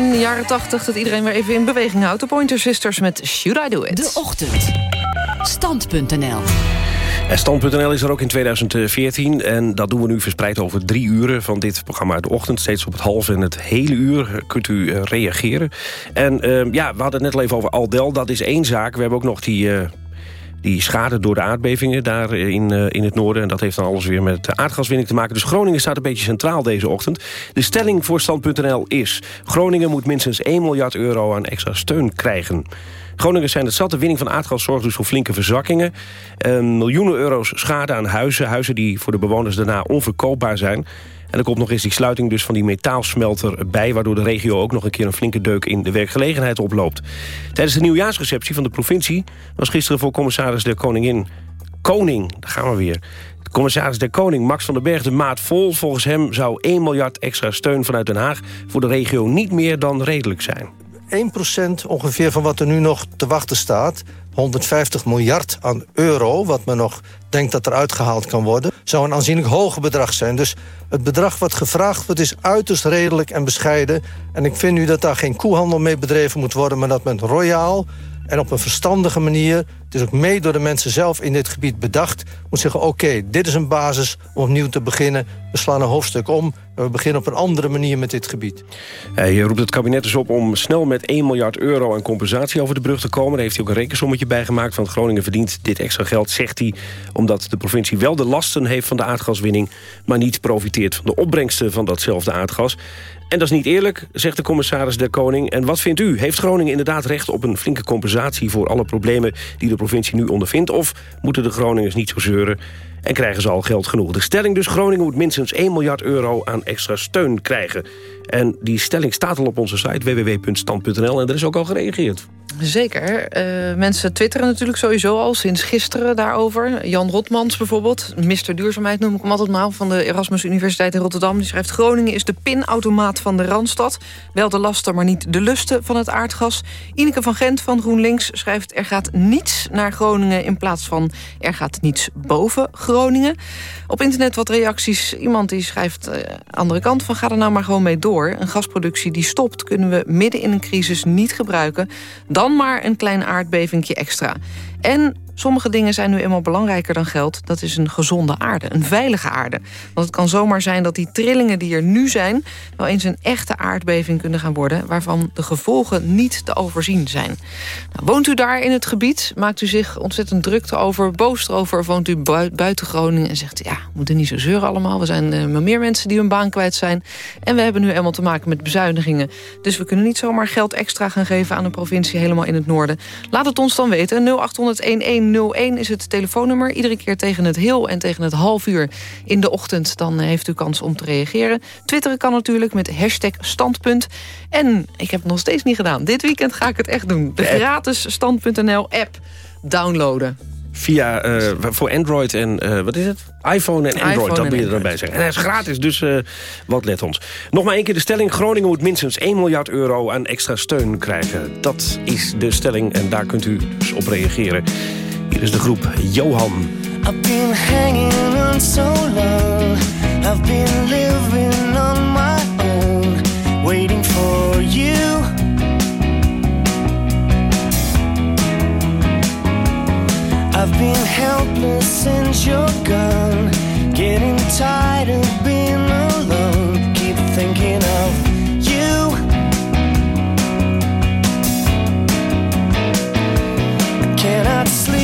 S3: Begin jaren 80 dat iedereen weer even in beweging houdt. De Pointer Sisters met Should I Do It.
S8: De Ochtend. Stand.nl
S2: Stand.nl is er ook in 2014 en dat doen we nu verspreid over drie uren van dit programma de ochtend. Steeds op het half en het hele uur kunt u uh, reageren. En uh, ja, we hadden het net al even over Aldel, dat is één zaak. We hebben ook nog die... Uh, die schade door de aardbevingen daar in, uh, in het noorden. En dat heeft dan alles weer met aardgaswinning te maken. Dus Groningen staat een beetje centraal deze ochtend. De stelling voor Stand.nl is... Groningen moet minstens 1 miljard euro aan extra steun krijgen. Groningers zijn het zat. De winning van aardgas zorgt dus voor flinke verzakkingen. miljoenen euro's schade aan huizen. Huizen die voor de bewoners daarna onverkoopbaar zijn. En er komt nog eens die sluiting dus van die metaalsmelter bij... waardoor de regio ook nog een keer een flinke deuk in de werkgelegenheid oploopt. Tijdens de nieuwjaarsreceptie van de provincie... was gisteren voor commissaris de Koningin... Koning, daar gaan we weer. De commissaris der Koning, Max van den Berg, de maat vol. Volgens hem zou 1 miljard extra steun vanuit Den Haag... voor de regio niet meer dan redelijk zijn.
S17: 1% ongeveer van wat er nu nog te wachten staat... 150 miljard aan euro, wat men nog denkt dat er uitgehaald kan worden... zou een aanzienlijk hoger bedrag zijn. Dus het bedrag wat gevraagd wordt is uiterst redelijk en bescheiden. En ik vind nu dat daar geen koehandel mee bedreven moet worden... maar dat men royaal en op een verstandige manier... het is ook mee door de mensen zelf in dit gebied bedacht... moet zeggen, oké, dit is een basis om opnieuw te beginnen. We slaan een hoofdstuk om en we beginnen op een andere manier met dit gebied.
S2: Je roept het kabinet dus op om snel met 1 miljard euro... aan compensatie over de brug te komen. Daar heeft hij ook een rekensommetje bij gemaakt. Van Groningen verdient dit extra geld, zegt hij... omdat de provincie wel de lasten heeft van de aardgaswinning... maar niet profiteert van de opbrengsten van datzelfde aardgas. En dat is niet eerlijk, zegt de commissaris der Koning. En wat vindt u? Heeft Groningen inderdaad recht op een flinke compensatie... voor alle problemen die de provincie nu ondervindt? Of moeten de Groningers niet zo zeuren en krijgen ze al geld genoeg? De stelling dus, Groningen moet minstens 1 miljard euro aan extra steun krijgen. En die stelling staat al op onze site www.stand.nl en er is ook al gereageerd.
S3: Zeker. Uh, mensen twitteren natuurlijk sowieso al sinds gisteren daarover. Jan Rotmans bijvoorbeeld, Mr. Duurzaamheid noem ik hem altijd maar... van de Erasmus Universiteit in Rotterdam. Die schrijft Groningen is de pinautomaat van de Randstad. Wel de lasten, maar niet de lusten van het aardgas. Ineke van Gent van GroenLinks schrijft... er gaat niets naar Groningen in plaats van er gaat niets boven Groningen. Op internet wat reacties. Iemand die schrijft uh, andere kant van ga er nou maar gewoon mee door. Een gasproductie die stopt kunnen we midden in een crisis niet gebruiken... Dan dan maar een klein aardbevingje extra. En Sommige dingen zijn nu eenmaal belangrijker dan geld. Dat is een gezonde aarde, een veilige aarde. Want het kan zomaar zijn dat die trillingen die er nu zijn... wel eens een echte aardbeving kunnen gaan worden... waarvan de gevolgen niet te overzien zijn. Nou, woont u daar in het gebied? Maakt u zich ontzettend druk over, boos erover? Woont u buiten Groningen en zegt... ja, we moeten niet zo zeuren allemaal. We zijn uh, meer mensen die hun baan kwijt zijn. En we hebben nu eenmaal te maken met bezuinigingen. Dus we kunnen niet zomaar geld extra gaan geven aan een provincie... helemaal in het noorden. Laat het ons dan weten. 0800 01 is het telefoonnummer. Iedere keer tegen het heel en tegen het half uur in de ochtend. Dan eh, heeft u kans om te reageren. Twitteren kan natuurlijk met hashtag standpunt. En ik heb het nog steeds niet gedaan. Dit weekend ga ik het echt doen. De gratis stand.nl app downloaden.
S2: Via, uh, voor Android en, uh, wat is het? iPhone en Android, iPhone dat moet je erbij zeggen. En hij is gratis, dus uh, wat let ons. Nog maar één keer de stelling. Groningen moet minstens 1 miljard euro aan extra steun krijgen. Dat is de stelling en daar kunt u dus op reageren. Hier is de groep Johan. I've been hanging on so long. I've been living on my own. Waiting for you. I've been helpless since you're gone. Getting tired of being alone. Keep thinking of cannot sleep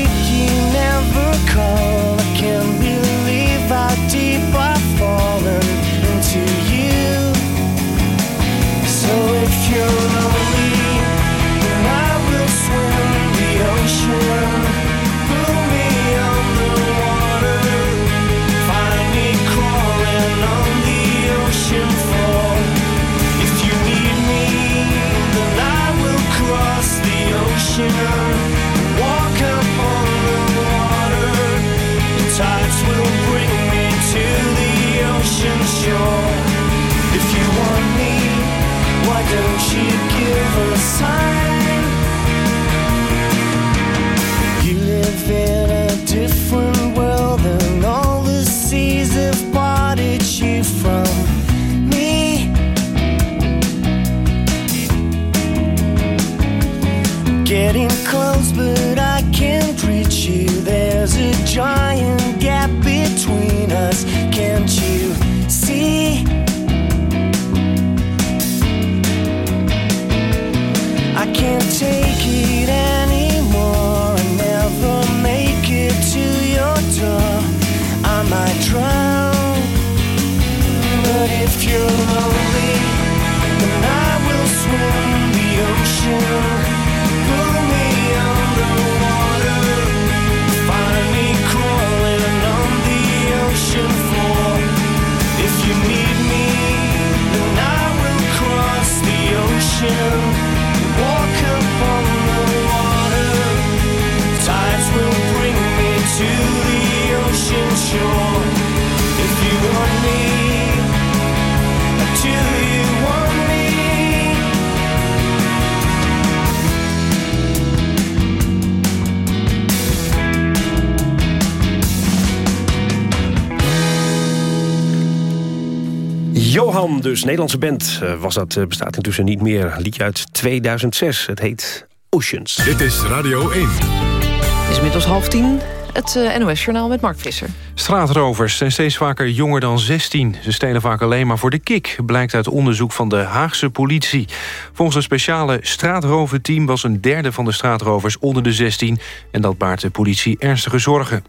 S2: Abraham, dus Nederlandse band, eh, was dat, eh, bestaat intussen niet meer. Liedje uit 2006, het heet Oceans.
S1: Dit is Radio 1.
S3: Het is inmiddels half tien. Het uh, NOS-journaal met Mark Visser.
S4: Straatrovers zijn steeds vaker jonger dan 16. Ze stelen vaak alleen maar voor de kick, blijkt uit onderzoek van de Haagse politie. Volgens een speciale straatroverteam was een derde van de straatrovers onder de 16... en dat baart de politie ernstige zorgen.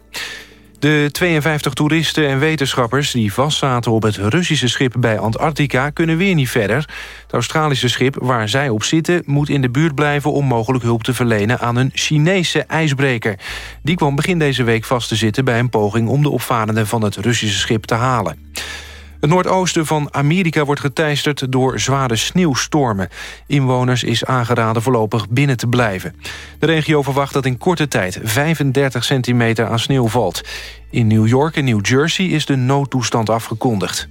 S4: De 52 toeristen en wetenschappers die vastzaten op het Russische schip bij Antarctica kunnen weer niet verder. Het Australische schip waar zij op zitten moet in de buurt blijven om mogelijk hulp te verlenen aan een Chinese ijsbreker. Die kwam begin deze week vast te zitten bij een poging om de opvarenden van het Russische schip te halen. Het noordoosten van Amerika wordt geteisterd door zware sneeuwstormen. Inwoners is aangeraden voorlopig binnen te blijven. De regio verwacht dat in korte tijd 35 centimeter aan sneeuw valt. In New York en New Jersey is de noodtoestand afgekondigd.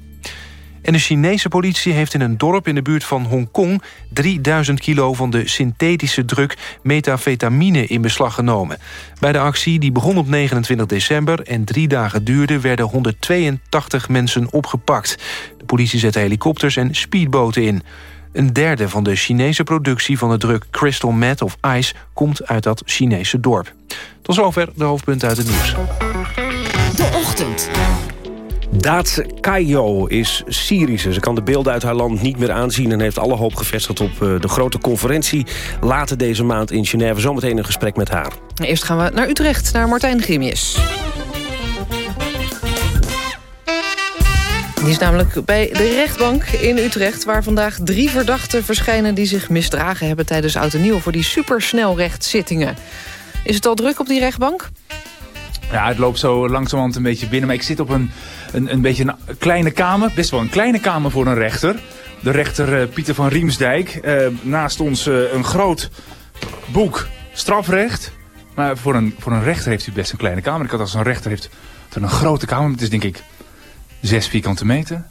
S4: En de Chinese politie heeft in een dorp in de buurt van Hongkong... 3000 kilo van de synthetische druk metafetamine in beslag genomen. Bij de actie, die begon op 29 december en drie dagen duurde... werden 182 mensen opgepakt. De politie zette helikopters en speedboten in. Een derde van de Chinese productie van de druk crystal meth of ice... komt uit dat Chinese dorp. Tot zover de hoofdpunten uit het nieuws.
S8: De Ochtend.
S2: Daat Kayo is Syrische. Ze kan de beelden uit haar land niet meer aanzien... en heeft alle hoop gevestigd op eh, de grote conferentie... later deze maand in Genève. Zometeen een gesprek met haar.
S3: Eerst gaan we naar Utrecht, naar Martijn Grimius. Die is namelijk bij de rechtbank in Utrecht... waar vandaag drie verdachten verschijnen... die zich misdragen hebben tijdens Oud en Nieuw... voor die supersnelrechtzittingen. Is het al druk op die rechtbank?
S9: Ja, het loopt zo langzamerhand een beetje binnen. Maar ik zit op een, een, een beetje een kleine kamer. Best wel een kleine kamer voor een rechter. De rechter uh, Pieter van Riemsdijk. Uh, naast ons uh, een groot boek strafrecht. Maar voor een, voor een rechter heeft u best een kleine kamer. Ik had als een rechter heeft een grote kamer. Het is denk ik zes vierkante meter.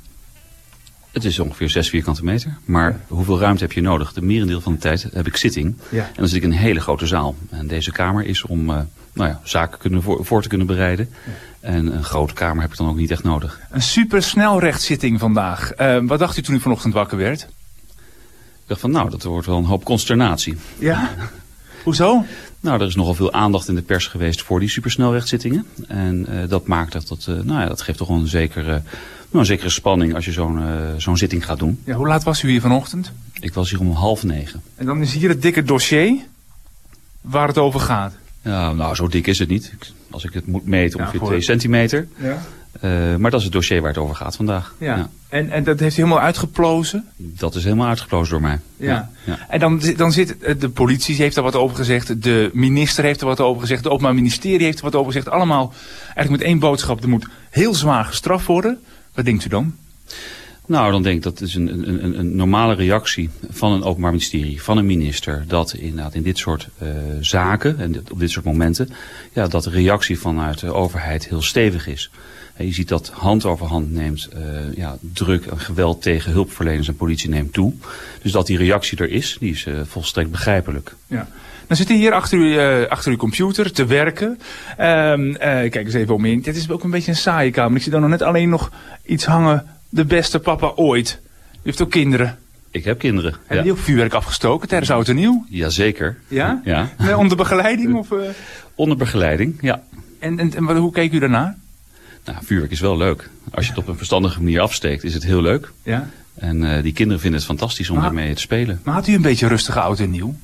S18: Het is ongeveer zes vierkante meter. Maar ja. hoeveel ruimte heb je nodig? De merendeel van de tijd heb ik zitting.
S9: Ja.
S18: En dan zit ik in een hele grote zaal. En deze kamer is om uh, nou ja, zaken kunnen voor, voor, te kunnen bereiden. En een grote kamer heb ik dan ook niet echt nodig.
S9: Een supersnelrechtszitting vandaag. Uh, wat dacht u toen u vanochtend wakker werd?
S18: Ik dacht van nou, dat wordt wel een hoop consternatie.
S9: Ja? Hoezo?
S18: Nou, er is nogal veel aandacht in de pers geweest voor die supersnelrechtzittingen. En uh, dat maakt dat, dat, uh, nou ja, dat geeft toch wel een zekere, nou, een zekere spanning als je zo'n uh, zo'n zitting gaat doen.
S9: Ja, hoe laat was u hier vanochtend?
S18: Ik was hier om half negen.
S9: En dan is hier het dikke dossier waar het over gaat.
S18: Ja, nou, zo dik is het niet. Als ik het moet meten, ongeveer ja, 2 centimeter.
S9: Ja.
S18: Uh, maar dat is het dossier waar het over gaat vandaag.
S9: Ja. ja. En, en dat heeft helemaal uitgeplozen?
S18: Dat is helemaal uitgeplozen door mij.
S9: Ja. ja. En dan, dan zit de politie heeft er wat over gezegd. De minister heeft er wat over gezegd. Het Openbaar Ministerie heeft er wat over gezegd. Allemaal eigenlijk met één boodschap. Er moet heel zwaar gestraft worden. Wat denkt u dan?
S18: Nou, dan denk ik dat is een, een, een normale reactie van een openbaar ministerie, van een minister, dat inderdaad in dit soort uh, zaken en op dit soort momenten, ja, dat de reactie vanuit de overheid heel stevig is. En je ziet dat hand over hand neemt, uh, ja, druk en geweld tegen hulpverleners en politie neemt toe. Dus dat die reactie er is, die is volstrekt begrijpelijk.
S9: Ja. Dan zit u hier achter, u, achter uw computer te werken. Um, kijk eens even om in. Dit is ook een beetje een saaie kamer. Ik zie dan nog net alleen nog iets hangen de beste papa ooit. U heeft ook kinderen.
S18: Ik heb kinderen.
S9: Hebben ja. die ook vuurwerk afgestoken tijdens Oud en Nieuw?
S18: Jazeker.
S9: Ja?
S18: ja.
S9: Nee, onder begeleiding? Of, uh...
S18: Onder begeleiding, ja.
S9: En, en, en hoe keek u daarna?
S18: Nou, vuurwerk is wel leuk. Als je het op een verstandige manier afsteekt, is het heel leuk.
S9: Ja.
S18: En uh, die kinderen vinden het fantastisch om maar, daarmee te spelen.
S9: Maar had u een beetje rustige Oud en Nieuw?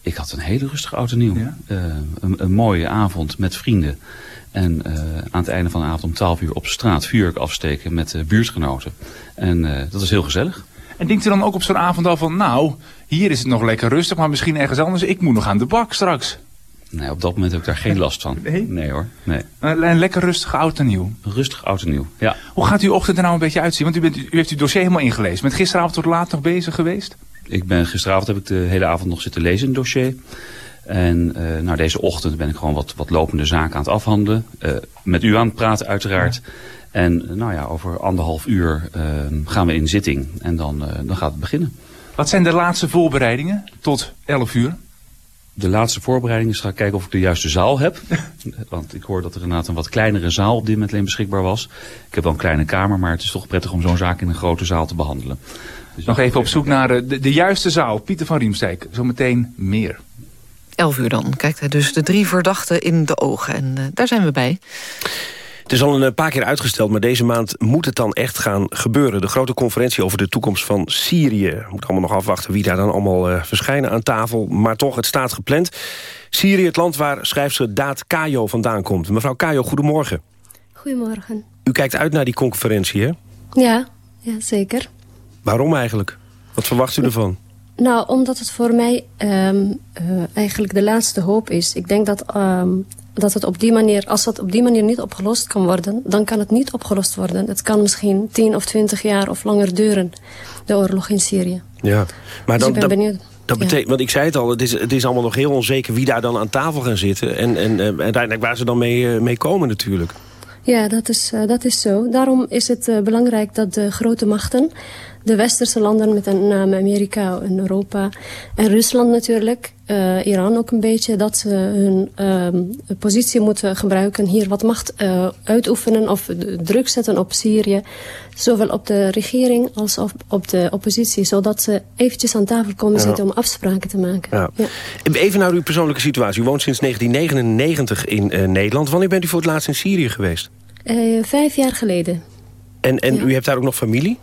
S18: Ik had een hele rustige Oud en Nieuw. Ja? Uh, een, een mooie avond met vrienden. En uh, aan het einde van de avond om 12 uur op straat vuurwerk afsteken met uh, buurtgenoten. En uh, dat is heel gezellig.
S9: En denkt u dan ook op zo'n avond al van, nou, hier is het nog lekker rustig, maar misschien ergens anders. Ik moet nog aan de bak straks.
S18: Nee, op dat moment heb ik daar geen last van. [LAUGHS]
S9: Nee?
S18: Nee hoor, nee.
S9: Een lekker rustig oud en nieuw.
S18: Rustig oud en nieuw, ja.
S9: Hoe gaat uw ochtend er nou een beetje uitzien? Want u, bent, u heeft uw dossier helemaal ingelezen. Bent gisteravond tot laat nog bezig geweest?
S18: Ik ben gisteravond heb ik de hele avond nog zitten lezen in het dossier. En uh, nou, deze ochtend ben ik gewoon wat, wat lopende zaken aan het afhandelen. Uh, met u aan het praten uiteraard. Ja. En nou ja, over anderhalf uur uh, gaan we in zitting. En dan, dan gaat het beginnen.
S9: Wat zijn de laatste voorbereidingen tot 11 uur?
S18: de laatste voorbereidingen is gaan kijken of ik de juiste zaal heb. [LAUGHS] Want ik hoor dat er inderdaad een wat kleinere zaal op dit moment alleen beschikbaar was. Ik heb wel een kleine kamer, maar het is toch prettig om zo'n zaak in een grote zaal te behandelen.
S9: Dus nog even op zoek naar eh, de, de juiste zaal. Pieter van Riemstijk, zometeen meer.
S3: 11 uur dan kijkt hij dus de drie verdachten in de ogen. En uh, daar zijn we bij.
S2: Het is al een eh, paar keer uitgesteld, maar deze maand moet het dan echt gaan gebeuren. De grote conferentie over de toekomst van Syrië. We moeten allemaal nog afwachten wie daar dan allemaal uh, verschijnen aan tafel. Maar toch, het staat gepland. Syrië, het land waar schrijfster Daad Kajo vandaan komt. Mevrouw Kajo, goedemorgen.
S19: Goedemorgen.
S2: U kijkt uit naar die conferentie, hè?
S19: Ja, ja zeker.
S2: Waarom eigenlijk? Wat verwacht u ervan?
S19: Nou, omdat het voor mij um, uh, eigenlijk de laatste hoop is. Ik denk dat, um, dat het op die manier, als het op die manier niet opgelost kan worden, dan kan het niet opgelost worden. Het kan misschien 10 of 20 jaar of langer duren, de oorlog in Syrië.
S2: Ja, maar dan,
S19: dus ik ben benieuwd.
S2: Dat betekent, ja. want ik zei het al, het is, het is allemaal nog heel onzeker wie daar dan aan tafel gaan zitten. En, en uh, uiteindelijk waar ze dan mee, uh, mee komen natuurlijk.
S19: Ja, dat is, uh, dat is zo. Daarom is het belangrijk dat de grote machten, de westerse landen met name Amerika en Europa en Rusland natuurlijk, uh, Iran ook een beetje, dat ze hun positie moeten gebruiken, hier wat macht uitoefenen of druk zetten op Syrië, zowel op de regering als op, op de oppositie, zodat ze eventjes aan tafel komen ja. zitten om afspraken te maken.
S2: Ja. Ja. Even naar uw persoonlijke situatie. U woont sinds 1999 in Nederland. Wanneer bent u voor het laatst in Syrië geweest?
S19: Vijf jaar geleden.
S2: En, en u hebt daar ook nog familie?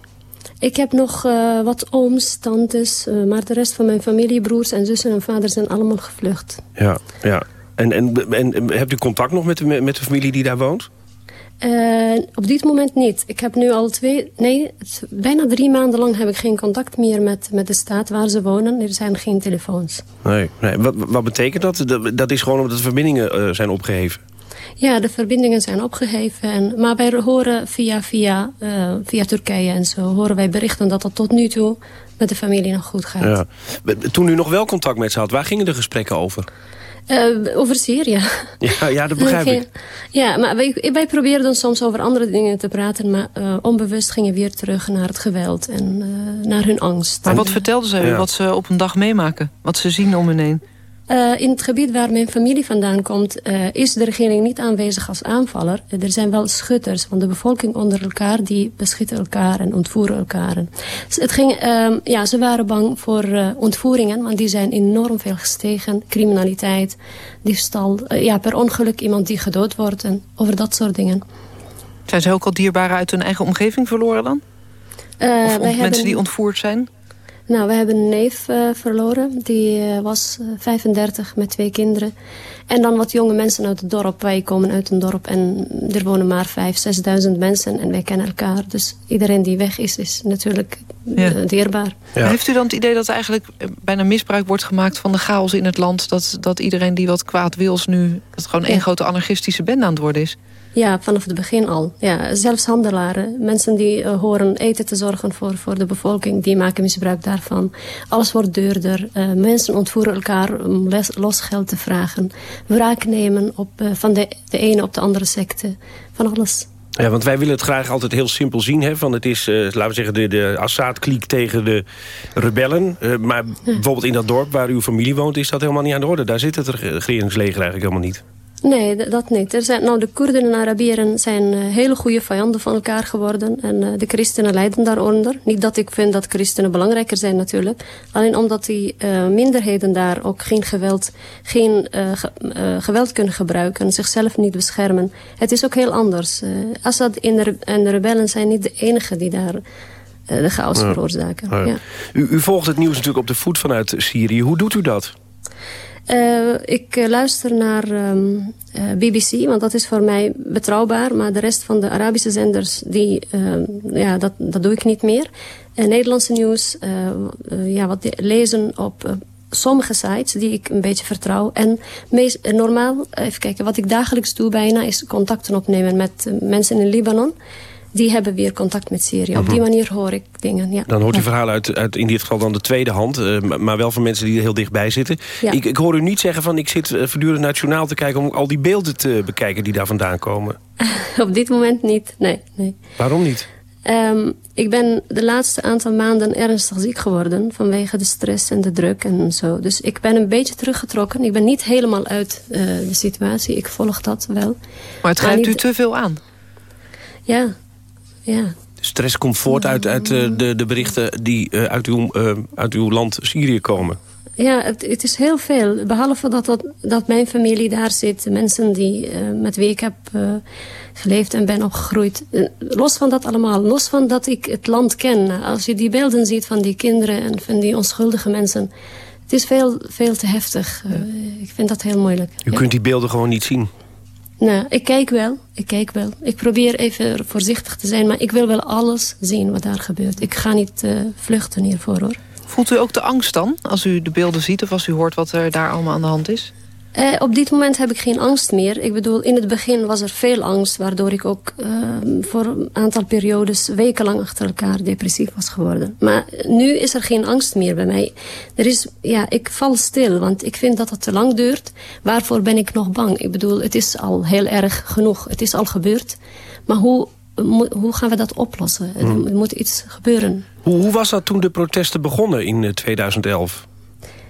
S19: Ik heb nog uh, wat ooms, tantes, uh, maar de rest van mijn familie, broers en zussen en vader zijn allemaal gevlucht.
S2: Ja, ja. En, en, en hebt u contact nog met de, met de familie die daar woont?
S19: Uh, op dit moment niet. Ik heb nu al twee, nee, bijna drie maanden lang heb ik geen contact meer met, met de staat waar ze wonen. Er zijn geen telefoons.
S2: Nee, nee. Wat, wat betekent dat? dat? Dat is gewoon omdat de verbindingen zijn opgeheven?
S19: Ja, de verbindingen zijn opgeheven. En, maar wij horen via, via, uh, via Turkije en zo... horen wij berichten dat dat tot nu toe met de familie nog goed gaat.
S2: Ja. Toen u nog wel contact met ze had, waar gingen de gesprekken over?
S19: Uh, over Syrië.
S2: Ja, ja dat [LAUGHS] begrijp ik.
S19: Ja, maar wij, wij probeerden soms over andere dingen te praten... maar uh, onbewust gingen we weer terug naar het geweld en uh, naar hun angst.
S3: Maar wat vertelden ze ja. wat ze op een dag meemaken? Wat ze zien om hen heen?
S19: Uh, in het gebied waar mijn familie vandaan komt... Uh, is de regering niet aanwezig als aanvaller. Uh, er zijn wel schutters van de bevolking onder elkaar... die beschieten elkaar en ontvoeren elkaar. Dus het ging, ja, ze waren bang voor ontvoeringen... want die zijn enorm veel gestegen. Criminaliteit, diefstal, ja, per ongeluk iemand die gedood wordt... en over dat soort dingen.
S3: Zijn ze ook al dierbaren uit hun eigen omgeving verloren dan? of mensen hebben... die ontvoerd zijn?
S19: Nou, we hebben een neef uh, verloren. Die uh, was uh, 35 met twee kinderen. En dan wat jonge mensen uit het dorp. Wij komen uit een dorp en er wonen maar 5.000, 6.000 mensen. En wij kennen elkaar. Dus iedereen die weg is, is natuurlijk ja. dierbaar.
S3: Ja. Heeft u dan het idee dat er eigenlijk bijna misbruik wordt gemaakt van de chaos in het land? Dat, dat iedereen die wat kwaad wils nu... dat het gewoon één grote anarchistische bende aan het worden is?
S19: Ja, vanaf het begin al. Ja, zelfs handelaren, mensen die uh, horen eten te zorgen voor, voor de bevolking, die maken misbruik daarvan. Alles wordt duurder. Uh, mensen ontvoeren elkaar om les, los geld te vragen. Wraak nemen op, uh, van de, de ene op de andere secte. Van alles.
S2: Ja, want wij willen het graag altijd heel simpel zien. Hè? Van het is, uh, laten we zeggen, de, de Assad-kliek tegen de rebellen. Uh, maar bijvoorbeeld in dat dorp waar uw familie woont... is dat helemaal niet aan de orde. Daar zit het regeringsleger eigenlijk helemaal niet.
S19: Nee, dat niet. Er zijn, nou, de Koerden en Arabieren zijn uh, hele goede vijanden van elkaar geworden. En uh, de christenen lijden daaronder. Niet dat ik vind dat christenen belangrijker zijn natuurlijk. Alleen omdat die uh, minderheden daar ook geen geweld, geen, ge, geweld kunnen gebruiken. Zichzelf niet beschermen. Het is ook heel anders. Assad en de, en de rebellen zijn niet de enigen die daar de chaos ja. veroorzaken.
S2: Ja. Ja. U, u volgt het nieuws natuurlijk op de voet vanuit Syrië. Hoe doet u dat?
S19: Uh, ik uh, luister naar um, uh, BBC, want dat is voor mij betrouwbaar. Maar de rest van de Arabische zenders, die, ja, dat, dat doe ik niet meer. Nederlandse nieuws, ja, wat lezen op sommige sites die ik een beetje vertrouw. En meest, normaal, even kijken, wat ik dagelijks doe bijna... is contacten opnemen met mensen in Libanon die hebben weer contact met Syrië. Mm -hmm. Op die manier hoor ik dingen, ja.
S2: Dan hoort u verhalen uit, uit in dit geval dan de tweede hand... Uh, maar wel van mensen die er heel dichtbij zitten. Ja. Ik, ik hoor u niet zeggen van ik zit uh, voortdurend naar het journaal te kijken... om al die beelden te bekijken die daar vandaan komen. [LAUGHS]
S19: Op dit moment niet, nee. nee.
S2: Waarom niet?
S19: Ehm, ik ben de laatste aantal maanden ernstig ziek geworden... vanwege de stress en de druk en zo. Dus ik ben een beetje teruggetrokken. Ik ben niet helemaal uit uh, de situatie. Ik volg dat wel.
S3: Maar het grijpt u te veel aan?
S19: Ja, ja.
S2: Stress komt voort uit, uit uh, de, de berichten die uh, uit, uw, uit uw land Syrië komen.
S19: Ja, het, het, is heel veel. Behalve dat, dat, dat mijn familie daar zit. Mensen die, met wie ik heb geleefd en ben opgegroeid. Los van dat allemaal, los van dat ik het land ken. Als je die beelden ziet van die kinderen en van die onschuldige mensen... het is veel, veel te heftig. Ik vind dat heel moeilijk.
S2: U kunt die beelden gewoon niet zien?
S19: Nou, ik kijk wel. Ik kijk wel. Ik probeer even voorzichtig te zijn, maar ik wil wel alles zien wat daar gebeurt. Ik ga niet uh, vluchten hiervoor, hoor.
S3: Voelt u ook de angst dan, als u de beelden ziet... of als u hoort wat er daar allemaal aan de hand is?
S19: Uh, op dit moment heb ik geen angst meer. Ik bedoel, in het begin was er veel angst... waardoor ik ook uh, voor een aantal periodes wekenlang achter elkaar depressief was geworden. Maar nu is er geen angst meer bij mij. Er is, ja, ik val stil, want ik vind dat het te lang duurt. Waarvoor ben ik nog bang? Ik bedoel, het is al heel erg genoeg. Het is al gebeurd. Maar hoe, hoe gaan we dat oplossen? Hmm. Er moet iets gebeuren.
S2: Hoe, hoe was dat toen de protesten begonnen in 2011?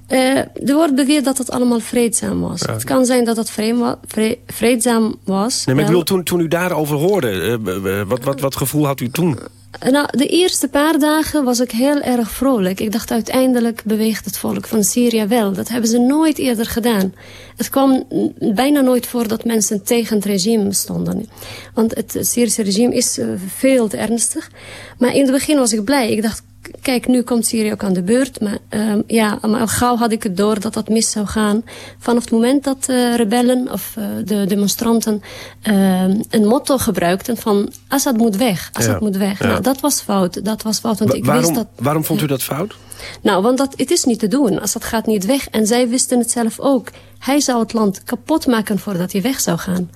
S19: Uh, er wordt beweerd dat het allemaal vreedzaam was. Het kan zijn dat het vre vreedzaam was.
S2: Nee, maar ik bedoel, toen, toen u daarover hoorde, uh, wat, wat, wat gevoel had u toen?
S19: Nou, de eerste paar dagen was ik heel erg vrolijk. Ik dacht uiteindelijk beweegt het volk van Syrië wel. Dat hebben ze nooit eerder gedaan. Het kwam bijna nooit voor dat mensen tegen het regime stonden. Want het Syrische regime is veel te ernstig. Maar in het begin was ik blij. Ik dacht, kijk, nu komt Syrië ook aan de beurt. Maar, uh, ja, maar gauw had ik het door dat dat mis zou gaan. Vanaf het moment dat uh, rebellen of uh, de demonstranten ehm, een motto gebruikten van Assad moet weg, Assad ja. moet weg. Ja. Nou, dat was fout. Dat was fout, want
S2: Wa
S19: ik
S2: waarom,
S19: wist dat...
S2: Waarom vond u dat fout?
S19: Nou, want dat, het is niet te doen. Assad gaat niet weg. En zij wisten het zelf ook. Hij zou het land kapot maken voordat hij weg zou gaan.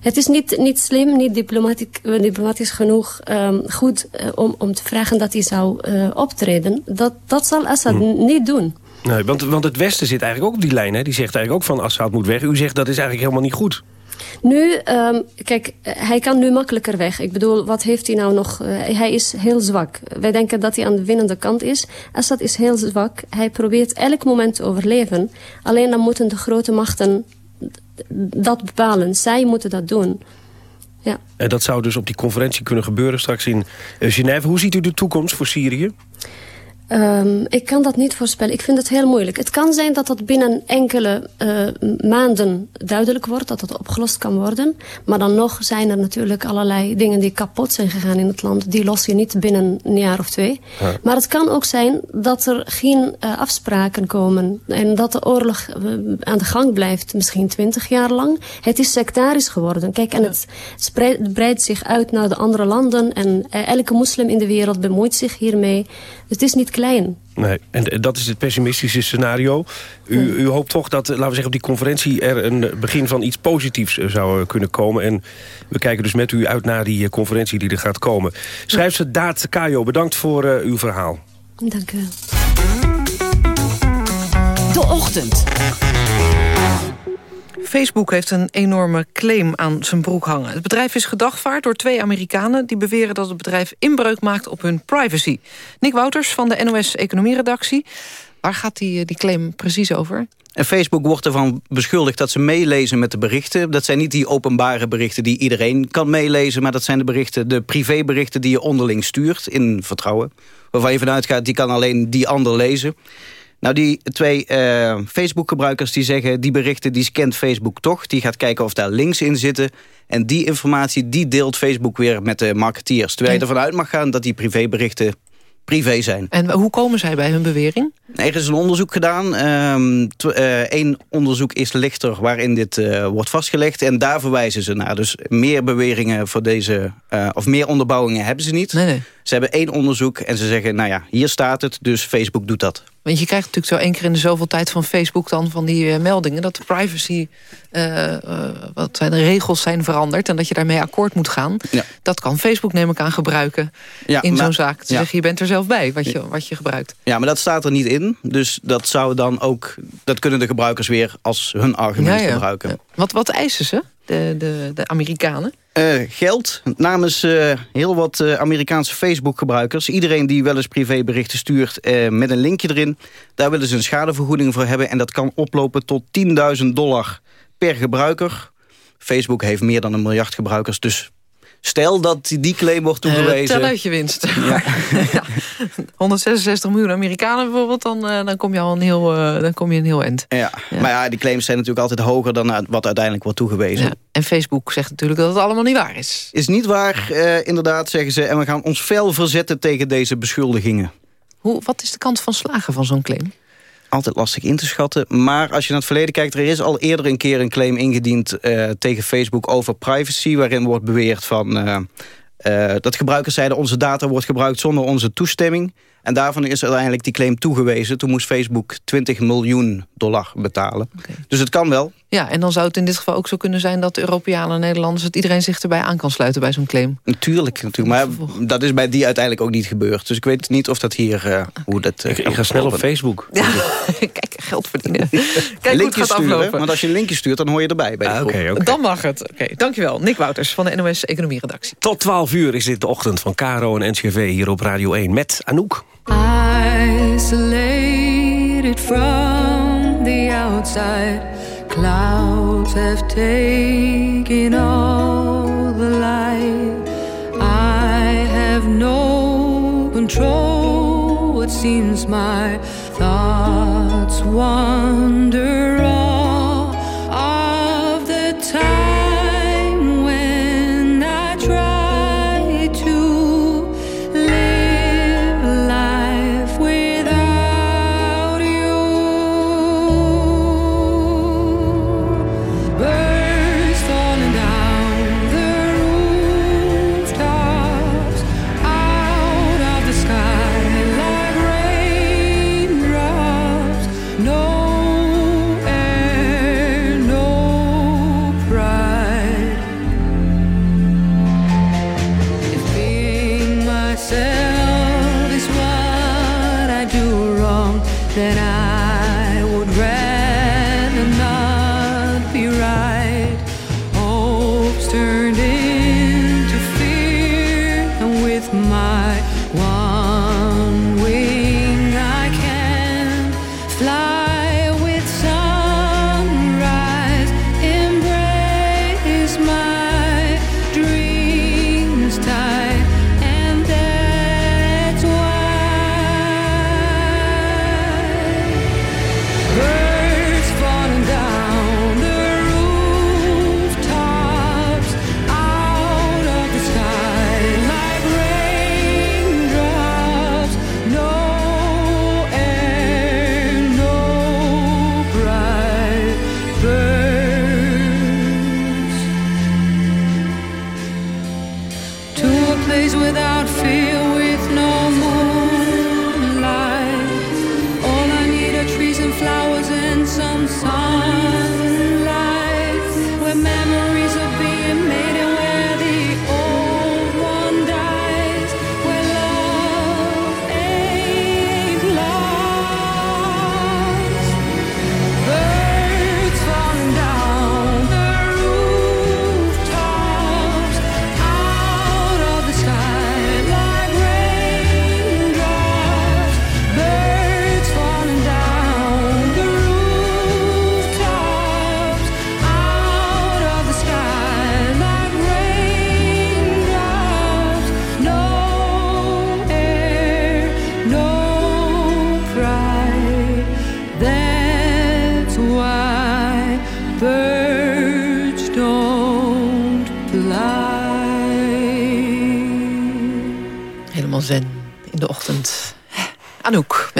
S19: Het is niet, niet slim, niet diplomatisch genoeg um, goed uh, om, om te vragen dat hij zou uh, optreden. Dat, dat zal Assad hm. niet doen.
S2: Nee, want, want het Westen zit eigenlijk ook op die lijn. Hè? Die zegt eigenlijk ook van Assad moet weg. U zegt dat is eigenlijk helemaal niet goed.
S19: Nu, um, kijk, hij kan nu makkelijker weg. Ik bedoel, wat heeft hij nou nog? Uh, hij is heel zwak. Wij denken dat hij aan de winnende kant is. Assad is heel zwak. Hij probeert elk moment te overleven. Alleen dan moeten de grote machten dat bepalen. Zij moeten dat doen. Ja.
S2: En dat zou dus op die conferentie kunnen gebeuren straks in Genève. Hoe ziet u de toekomst voor Syrië?
S19: Um, ik kan dat niet voorspellen. Ik vind het heel moeilijk. Het kan zijn dat dat binnen enkele uh, maanden duidelijk wordt. Dat het opgelost kan worden. Maar dan nog zijn er natuurlijk allerlei dingen die kapot zijn gegaan in het land. Die los je niet binnen een jaar of twee. Ja. Maar het kan ook zijn dat er geen uh, afspraken komen. En dat de oorlog uh, aan de gang blijft. Misschien twintig jaar lang. Het is sectarisch geworden. Kijk, en ja. het spreidt, breidt zich uit naar de andere landen. En elke moslim in de wereld bemoeit zich hiermee. Het is niet klein.
S2: Nee, en dat is het pessimistische scenario. U, u hoopt toch dat, laten we zeggen, op die conferentie... er een begin van iets positiefs zou kunnen komen. En we kijken dus met u uit naar die conferentie die er gaat komen. Schrijfster Daat Kajo, bedankt voor uh, uw verhaal.
S19: Dank u wel.
S8: De Ochtend.
S3: Facebook heeft een enorme claim aan zijn broek hangen. Het bedrijf is gedagvaard door twee Amerikanen... die beweren dat het bedrijf inbreuk maakt op hun privacy. Nick Wouters van de NOS Economieredactie. Waar gaat die, die claim precies over?
S20: En Facebook wordt ervan beschuldigd dat ze meelezen met de berichten. Dat zijn niet die openbare berichten die iedereen kan meelezen... maar dat zijn de berichten, de privéberichten die je onderling stuurt in vertrouwen. Waarvan je vanuit gaat, die kan alleen die ander lezen. Nou, die twee uh, Facebook-gebruikers die zeggen... die berichten die scant Facebook toch. Die gaat kijken of daar links in zitten. En die informatie die deelt Facebook weer met de marketeers. Terwijl je ervan uit mag gaan dat die privéberichten privé zijn.
S3: En hoe komen zij bij hun bewering?
S20: Er is een onderzoek gedaan. Eén um, uh, onderzoek is lichter waarin dit uh, wordt vastgelegd. En daar verwijzen ze naar. Dus meer beweringen voor deze... Of meer onderbouwingen hebben ze niet.
S3: Nee, nee.
S20: Ze hebben één onderzoek en ze zeggen... nou ja, hier staat het, dus Facebook doet dat.
S3: Want je krijgt natuurlijk zo één keer in de zoveel tijd van Facebook... dan van die uh, meldingen dat de privacy... Uh, uh, wat zijn de regels zijn veranderd... en dat je daarmee akkoord moet gaan.
S20: Ja.
S3: Dat kan Facebook neem ik aan gebruiken
S20: ja,
S3: in zo'n zaak. Te
S20: ja.
S3: zeggen, je bent er zelf bij wat je, wat je gebruikt.
S20: Ja, maar dat staat er niet in. Dus dat zou dan ook... dat kunnen de gebruikers weer als hun argument gebruiken.
S3: Wat, wat eisen ze? De, de, de Amerikanen?
S20: Uh, geld namens uh, heel wat uh, Amerikaanse Facebook-gebruikers. Iedereen die wel eens privéberichten stuurt met een linkje erin... daar willen ze een schadevergoeding voor hebben. En dat kan oplopen tot 10.000 dollar per gebruiker. Facebook heeft meer dan een miljard gebruikers, dus Stel dat die claim wordt toegewezen...
S3: Uh, tel uit je winst. Ja. [LAUGHS] ja. 166 miljoen Amerikanen bijvoorbeeld, dan, uh, dan, kom je al een heel, uh, dan kom je een heel eind.
S20: Ja. ja. maar ja, die claims zijn natuurlijk altijd hoger dan wat uiteindelijk wordt toegewezen.
S3: En Facebook zegt natuurlijk dat het allemaal niet waar is.
S20: Is niet waar, inderdaad, zeggen ze. En we gaan ons fel verzetten tegen deze beschuldigingen.
S3: Hoe, wat is de kans van slagen van zo'n claim?
S20: Altijd lastig in te schatten. Maar als je naar het verleden kijkt... er is al eerder een keer een claim ingediend uh, tegen Facebook over privacy... waarin wordt beweerd van... Uh, uh, dat gebruikers zeiden onze data wordt gebruikt zonder onze toestemming. En daarvan is uiteindelijk die claim toegewezen. Toen moest Facebook 20 miljoen dollar betalen. Okay. Dus het kan wel.
S3: Ja, en dan zou het in dit geval ook zo kunnen zijn... dat de Europeanen en Nederlanders... het iedereen zich erbij aan kan sluiten bij zo'n claim.
S20: Natuurlijk, natuurlijk. Maar dat is bij die uiteindelijk ook niet gebeurd. Dus ik weet niet of dat hier... Uh, hoe dat,
S2: uh, ik, ik, ga snel op Facebook.
S3: Ja, [LAUGHS] kijk, geld verdienen. [LAUGHS] Kijk hoe het gaat aflopen.
S20: Want als je een linkje stuurt, dan hoor je erbij. Bij ah,
S3: okay, okay. Dan mag het. Oké, dankjewel. Nick Wouters van de NOS Economie Redactie.
S2: Tot 12 uur is dit de ochtend van Caro en NCV hier op Radio 1 met Anouk.
S21: Isolated from the outside, clouds have taken all the light. I have no control, it seems my thoughts wander all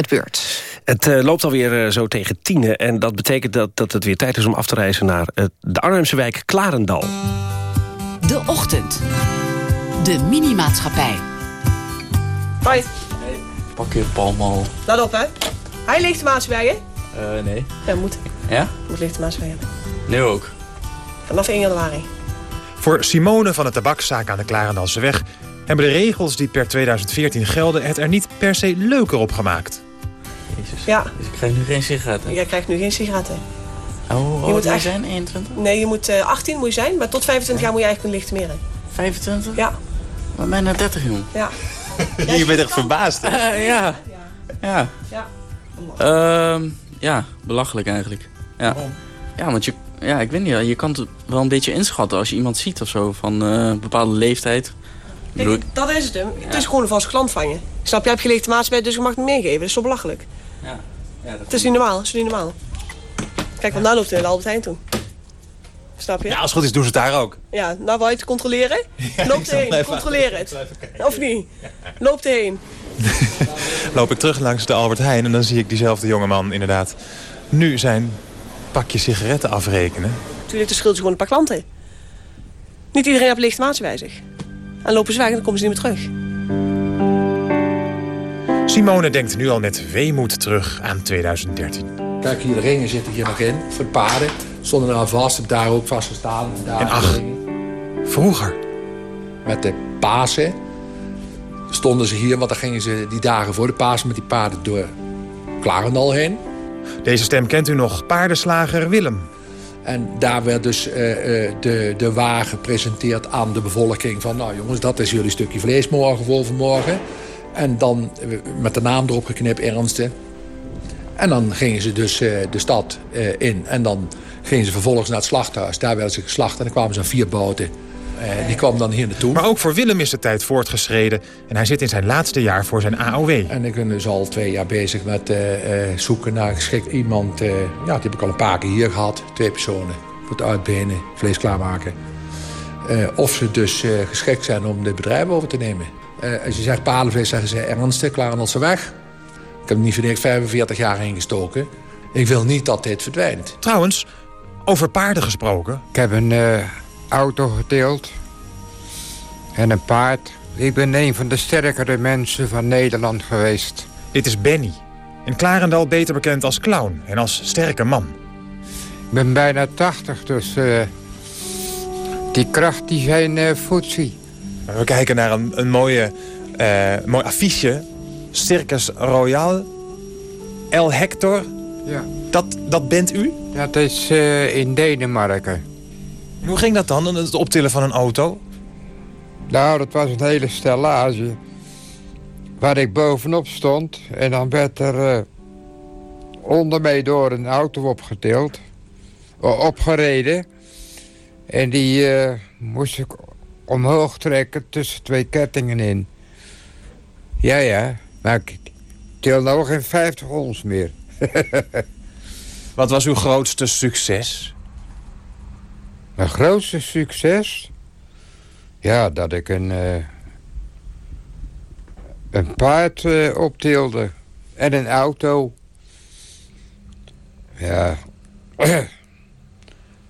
S3: Beurt.
S2: Het eh, loopt alweer uh, zo tegen tienen. En dat betekent dat, dat het weer tijd is om af te reizen naar uh, de Arnhemse wijk Klarendal.
S8: De Ochtend. De Minimaatschappij.
S22: Hoi,
S23: Pak je palmal.
S22: laat op hè. Hij ligt de hè?
S23: Eh, nee.
S22: Ja, moet.
S23: Ja?
S22: Moet ligt de maatschappij hebben.
S23: Nu ook.
S22: Vanaf 1 januari.
S24: Voor Simone van de tabakszaak aan de Klarendalseweg... hebben de regels die per 2014 gelden het er niet per se leuker op gemaakt.
S23: Jezus.
S22: Ja,
S23: Dus ik krijg nu geen sigaretten.
S22: jij krijgt nu geen sigaretten. Je
S23: Oh, hoe
S22: moet
S23: oud moet je
S22: echt-
S23: zijn? 21?
S22: Nee, je moet eh, 18 moet je zijn, maar tot 25 jaar moet je eigenlijk kunnen lichten meren.
S23: 25?
S22: Ja.
S23: Maar bijna 30, jong.
S22: Ja. [LAUGHS]
S23: je bent echt verbaasd. ja. Ja.
S22: Ja.
S23: Ehm, ja, belachelijk eigenlijk. Ja. Ja, want je, ja, ik weet niet, je kan het wel een beetje inschatten als je iemand ziet of zo van eh, een bepaalde leeftijd.
S22: Kijk, dat is het hem. Het is gewoon een valse klant van je. Snap je? Heb je lichte maatschappij, dus je mag het niet meegeven. Dat is zo belachelijk.
S23: Ja. Ja, dat
S22: Het is niet normaal. Het is niet normaal. Kijk, want nou loopt hij naar de Albert Heijn toe. Snap je?
S24: Ja, als het goed is doen ze het daar ook.
S22: Ja, nou wou je het controleren? [LAUGHS] Loop
S24: zal
S22: erheen,
S24: even-
S22: controleer het. Of niet? Loop erheen. [LAUGHS]
S24: Loop ik terug langs de Albert Heijn en dan zie ik diezelfde jongeman inderdaad nu zijn pakje sigaretten afrekenen.
S22: Natuurlijk, de schuld is gewoon een paar klanten. Niet iedereen heeft lichte maatschappij bij zich. En lopen ze weg en dan komen ze niet meer terug.
S24: Simone denkt nu al met weemoed terug aan 2013.
S25: Kijk, hier de ringen zitten hier nog in. Voor de paarden. Stonden er al vast. Heb daar ook vast gestaan. Daar
S24: En ach, vroeger.
S25: Met de Pasen stonden ze hier. Want dan gingen ze die dagen voor de Pasen met die paarden door Klarendal heen.
S24: Deze stem kent u nog, paardenslager Willem.
S25: En daar werd dus eh, eh, de, de waar gepresenteerd aan de bevolking. Van nou jongens, dat is jullie stukje vlees morgen voor vanmorgen. En dan eh, met de naam erop geknipt, Ernsten. En dan gingen ze dus eh, de stad eh, in. En dan gingen ze vervolgens naar het slachthuis. Daar werden ze geslacht en dan kwamen ze aan vier boten. Die kwamen dan hier naartoe.
S24: Maar ook voor Willem is de tijd voortgeschreden en hij zit in zijn laatste jaar voor zijn AOW.
S25: En ik ben dus al twee jaar bezig met zoeken naar geschikt iemand. ja, die heb ik al een paar keer hier gehad. Twee personen. Voor het uitbenen, vlees klaarmaken. Of ze dus geschikt zijn om dit bedrijf over te nemen. Eh, als je zegt paardenvlees, zeggen ze ernstig, klaar en als ze weg. Ik heb er niet voor niks 45 jaar ingestoken. Ik wil niet dat dit verdwijnt.
S24: Trouwens, over paarden gesproken.
S26: Ik heb een eh, auto gedeeld. En een paard. Ik ben een van de sterkere mensen van Nederland geweest.
S24: Dit is Benny. In Klarendal beter bekend als clown en als sterke man.
S26: Ik ben bijna 80, dus eh, die kracht die zijn eh voetzie.
S24: We kijken naar een, een mooie, eh, mooi affiche. Circus Royal. El Hector.
S26: Ja.
S24: Dat, dat bent u?
S26: Dat is eh, in Denemarken.
S24: En hoe ging dat dan, het optillen van een auto?
S26: Nou, dat was een hele stellage. Waar ik bovenop stond. En dan werd er eh, onder mij door een auto opgetild. opgereden. En die moest ik omhoog trekken tussen twee kettingen in. Ja, ja. Maar ik til nou geen 50 ons meer. [LAUGHS]
S24: Wat was uw grootste succes?
S26: Mijn grootste succes? Ja, dat ik een, eh, een paard eh, optilde. En een auto. Ja. [CLEARS THROAT]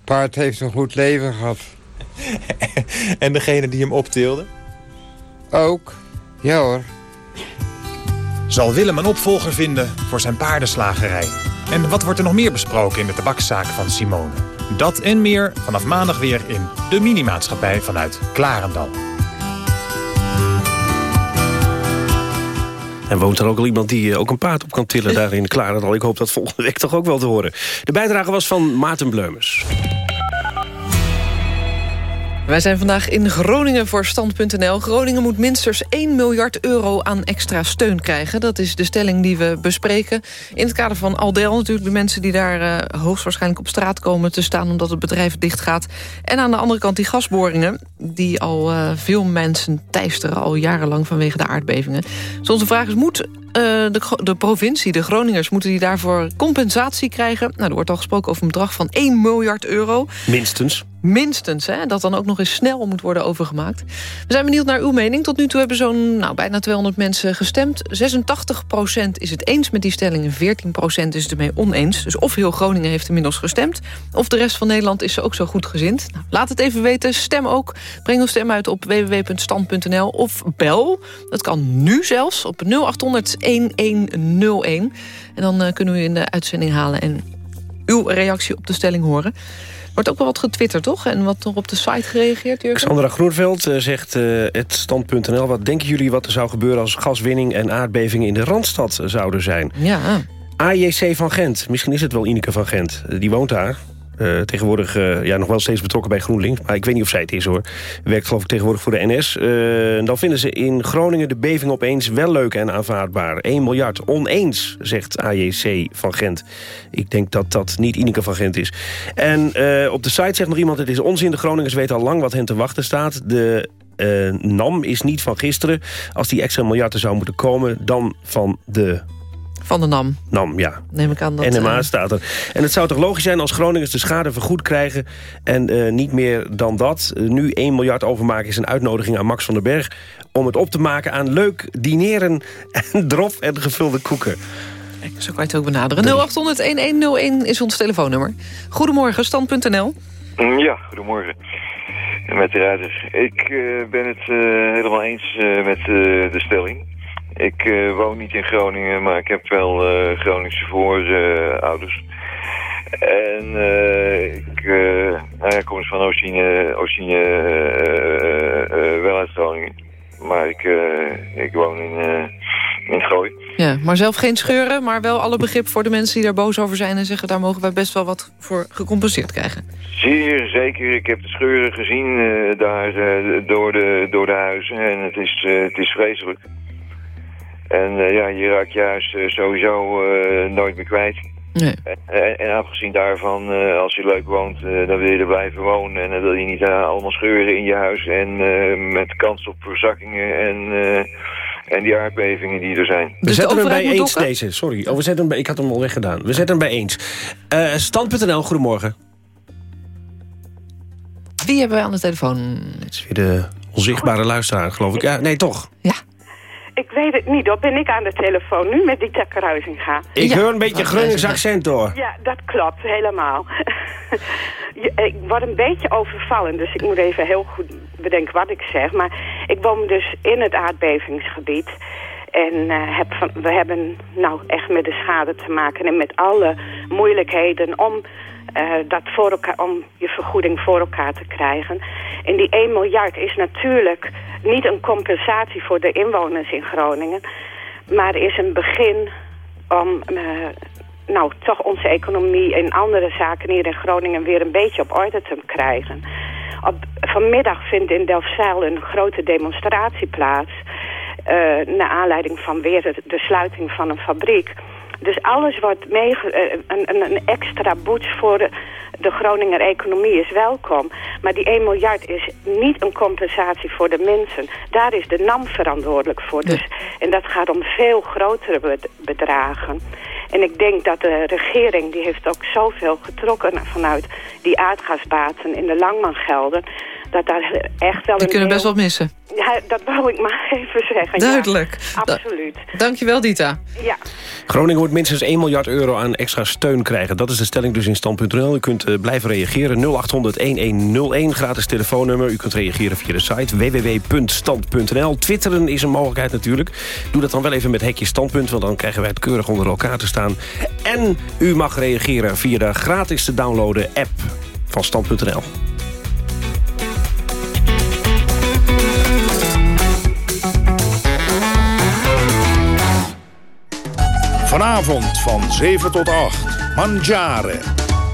S26: paard heeft een goed leven gehad.
S24: En degene die hem optilde?
S26: Ook. Ja hoor.
S24: Zal Willem een opvolger vinden voor zijn paardenslagerij? En wat wordt er nog meer besproken in de tabakszaak van Simone? Dat en meer vanaf maandag weer in de Minimaatschappij vanuit Klarendal.
S2: En woont er ook al iemand die eh, ook een paard op kan tillen [LAUGHS] daar in Klarendal. Ik hoop dat volgende week toch ook wel te horen. De bijdrage was van Maarten Bleumers.
S3: Wij zijn vandaag in Groningen voor Stand.nl. Groningen moet minstens 1 miljard euro aan extra steun krijgen. Dat is de stelling die we bespreken. In het kader van Aldel natuurlijk de mensen die daar eh, hoogstwaarschijnlijk op straat komen te staan... omdat het bedrijf dichtgaat. En aan de andere kant die gasboringen... die al eh, veel mensen teisteren al jarenlang vanwege de aardbevingen. Dus onze vraag is, moet eh, de, de provincie, de Groningers... moeten die daarvoor compensatie krijgen? Nou, er wordt al gesproken over een bedrag van 1 miljard euro.
S2: Minstens.
S3: Minstens, hè, dat dan ook nog eens snel moet worden overgemaakt. We zijn benieuwd naar uw mening. Tot nu toe hebben zo'n nou, bijna 200 mensen gestemd. 86% is het eens met die stelling en 14% is het ermee oneens. Dus of heel Groningen heeft inmiddels gestemd... of de rest van Nederland is ze ook zo goed gezind. Nou, laat het even weten, stem ook. Breng uw stem uit op www.stand.nl of bel. Dat kan nu zelfs op 0800-1101. En dan eh, kunnen we u in de uitzending halen... en uw reactie op de stelling horen. Wordt ook wel wat getwitterd, toch? En wat nog op de site gereageerd, Jurgen?
S2: Sandra Groenveld eh, zegt eh, het stand.nl... wat denken jullie wat er zou gebeuren als gaswinning en aardbevingen in de Randstad zouden zijn?
S3: Ja.
S2: AJC van Gent, misschien is het wel Ineke van Gent. Eh, Die woont daar. Eh, tegenwoordig eh, ja, nog wel steeds betrokken bij GroenLinks. Maar ik weet niet of zij het is hoor. Werkt geloof ik tegenwoordig voor de NS. Eh, dan vinden ze in Groningen de beving opeens wel leuk en aanvaardbaar. 1 miljard oneens, zegt AJC van Gent. Ik denk dat dat niet Ineke van Gent is. En op de site zegt nog iemand... het is onzin, de Groningers weten al lang wat hen te wachten staat. De NAM is niet van gisteren. Als die extra miljard er zou moeten komen... dan van de
S3: Van de NAM,
S2: NAM, ja.
S3: neem ik aan dat...
S2: NMA
S3: eh,
S2: staat er. En het zou toch logisch zijn als Groningers de schade vergoed krijgen... en eh, niet meer dan dat. Eh, nu 1 miljard overmaken is een uitnodiging aan Max van den Berg... om het op te maken aan leuk dineren en [LAUGHS] drop en gevulde koeken.
S3: Zo kan je het ook benaderen. 0800-1101 is ons telefoonnummer. Goedemorgen, stand.nl.
S27: Ja, goedemorgen. Met de rijders. Ik eh, ben het eh, helemaal eens eh, met eh, de stelling. Ik eh, woon niet in Groningen, maar ik heb wel eh, Groningse voorouders. En eh, ik nou ja, kom van origine, origine wel uit Groningen. Maar ik, ik woon in, in Gooi.
S3: Ja, maar zelf geen scheuren, maar wel alle begrip voor de mensen die daar boos over zijn... en zeggen daar mogen wij best wel wat voor gecompenseerd krijgen.
S27: Zeer zeker. Ik heb de scheuren gezien daar door, de, door de huizen en het is, het is vreselijk. En eh, ja, je raakt je huis eh, sowieso eh, nooit meer kwijt.
S3: Nee.
S27: En, en afgezien daarvan, eh, als je leuk woont, eh, dan wil je er blijven wonen. En dan wil je niet allemaal scheuren in je huis en eh, met kans op verzakkingen en, eh, en die aardbevingen die er zijn.
S2: We zetten hem bij eens deze, sorry. Oh, we zetten hem bij, ik had hem al weggedaan. We zetten hem bij eens. Eh, Stand.nl, goedemorgen.
S3: Wie hebben wij aan de telefoon?
S2: Het is weer de onzichtbare luisteraar, geloof ik. Ja, nee, toch?
S28: Ik weet het niet hoor. Ben ik aan de telefoon nu met Dieter Kruisinga?
S2: Ik hoor een beetje Gronings accent, hoor.
S28: Ja, dat klopt. Helemaal. [LAUGHS] Ik word een beetje overvallen, dus ik moet even heel goed bedenken wat ik zeg. Maar ik woon dus in het aardbevingsgebied. En eh, heb van, we hebben nou echt met de schade te maken en met alle moeilijkheden om, eh, dat voor elkaar, om je vergoeding voor elkaar te krijgen. En die 1 miljard is natuurlijk niet een compensatie voor de inwoners in Groningen, maar is een begin om eh, nou, toch onze economie en andere zaken hier in Groningen weer een beetje op orde te krijgen. Op, vanmiddag vindt in Delfzijl een grote demonstratie plaats. eh, naar aanleiding van weer de sluiting van een fabriek. Dus alles wat mee, eh, een, een, extra boost voor de, de Groninger economie is welkom. Maar die 1 miljard is niet een compensatie voor de mensen. Daar is de NAM verantwoordelijk voor. Dus, en dat gaat om veel grotere bed- bedragen. En ik denk dat de regering, die heeft ook zoveel getrokken vanuit die aardgasbaten in de langmangelden. Dat daar echt wel
S3: Die
S28: een
S3: kunnen
S28: heel-
S3: best wel missen.
S28: Ja, dat wou ik maar [LAUGHS] even zeggen. ja.
S3: Duidelijk.
S28: absoluut.
S3: Dankjewel, Dita.
S28: Ja.
S2: Groningen moet minstens 1 miljard euro aan extra steun krijgen. Dat is de stelling dus in stand.nl. U kunt eh, blijven reageren. 0800-1101, gratis telefoonnummer. U kunt reageren via de site www.stand.nl. Twitteren is een mogelijkheid natuurlijk. Doe dat dan wel even met hekje standpunt... want dan krijgen wij het keurig onder elkaar te staan. En u mag reageren via de gratis te downloaden app van stand.nl.
S29: Vanavond van 7 tot 8. Mangiare.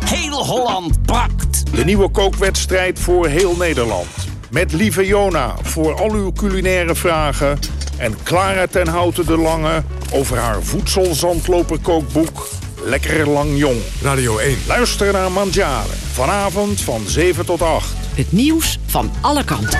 S30: Heel Holland bakt.
S29: De nieuwe kookwedstrijd voor heel Nederland. Met Lieve Jona voor al uw culinaire vragen. En Clara ten Houten de Lange over haar voedselzandloperkookboek Lekker Lang Jong.
S1: Radio 1.
S29: Luister naar Mangiare. Vanavond van 7 tot 8.
S8: Het nieuws van alle kanten.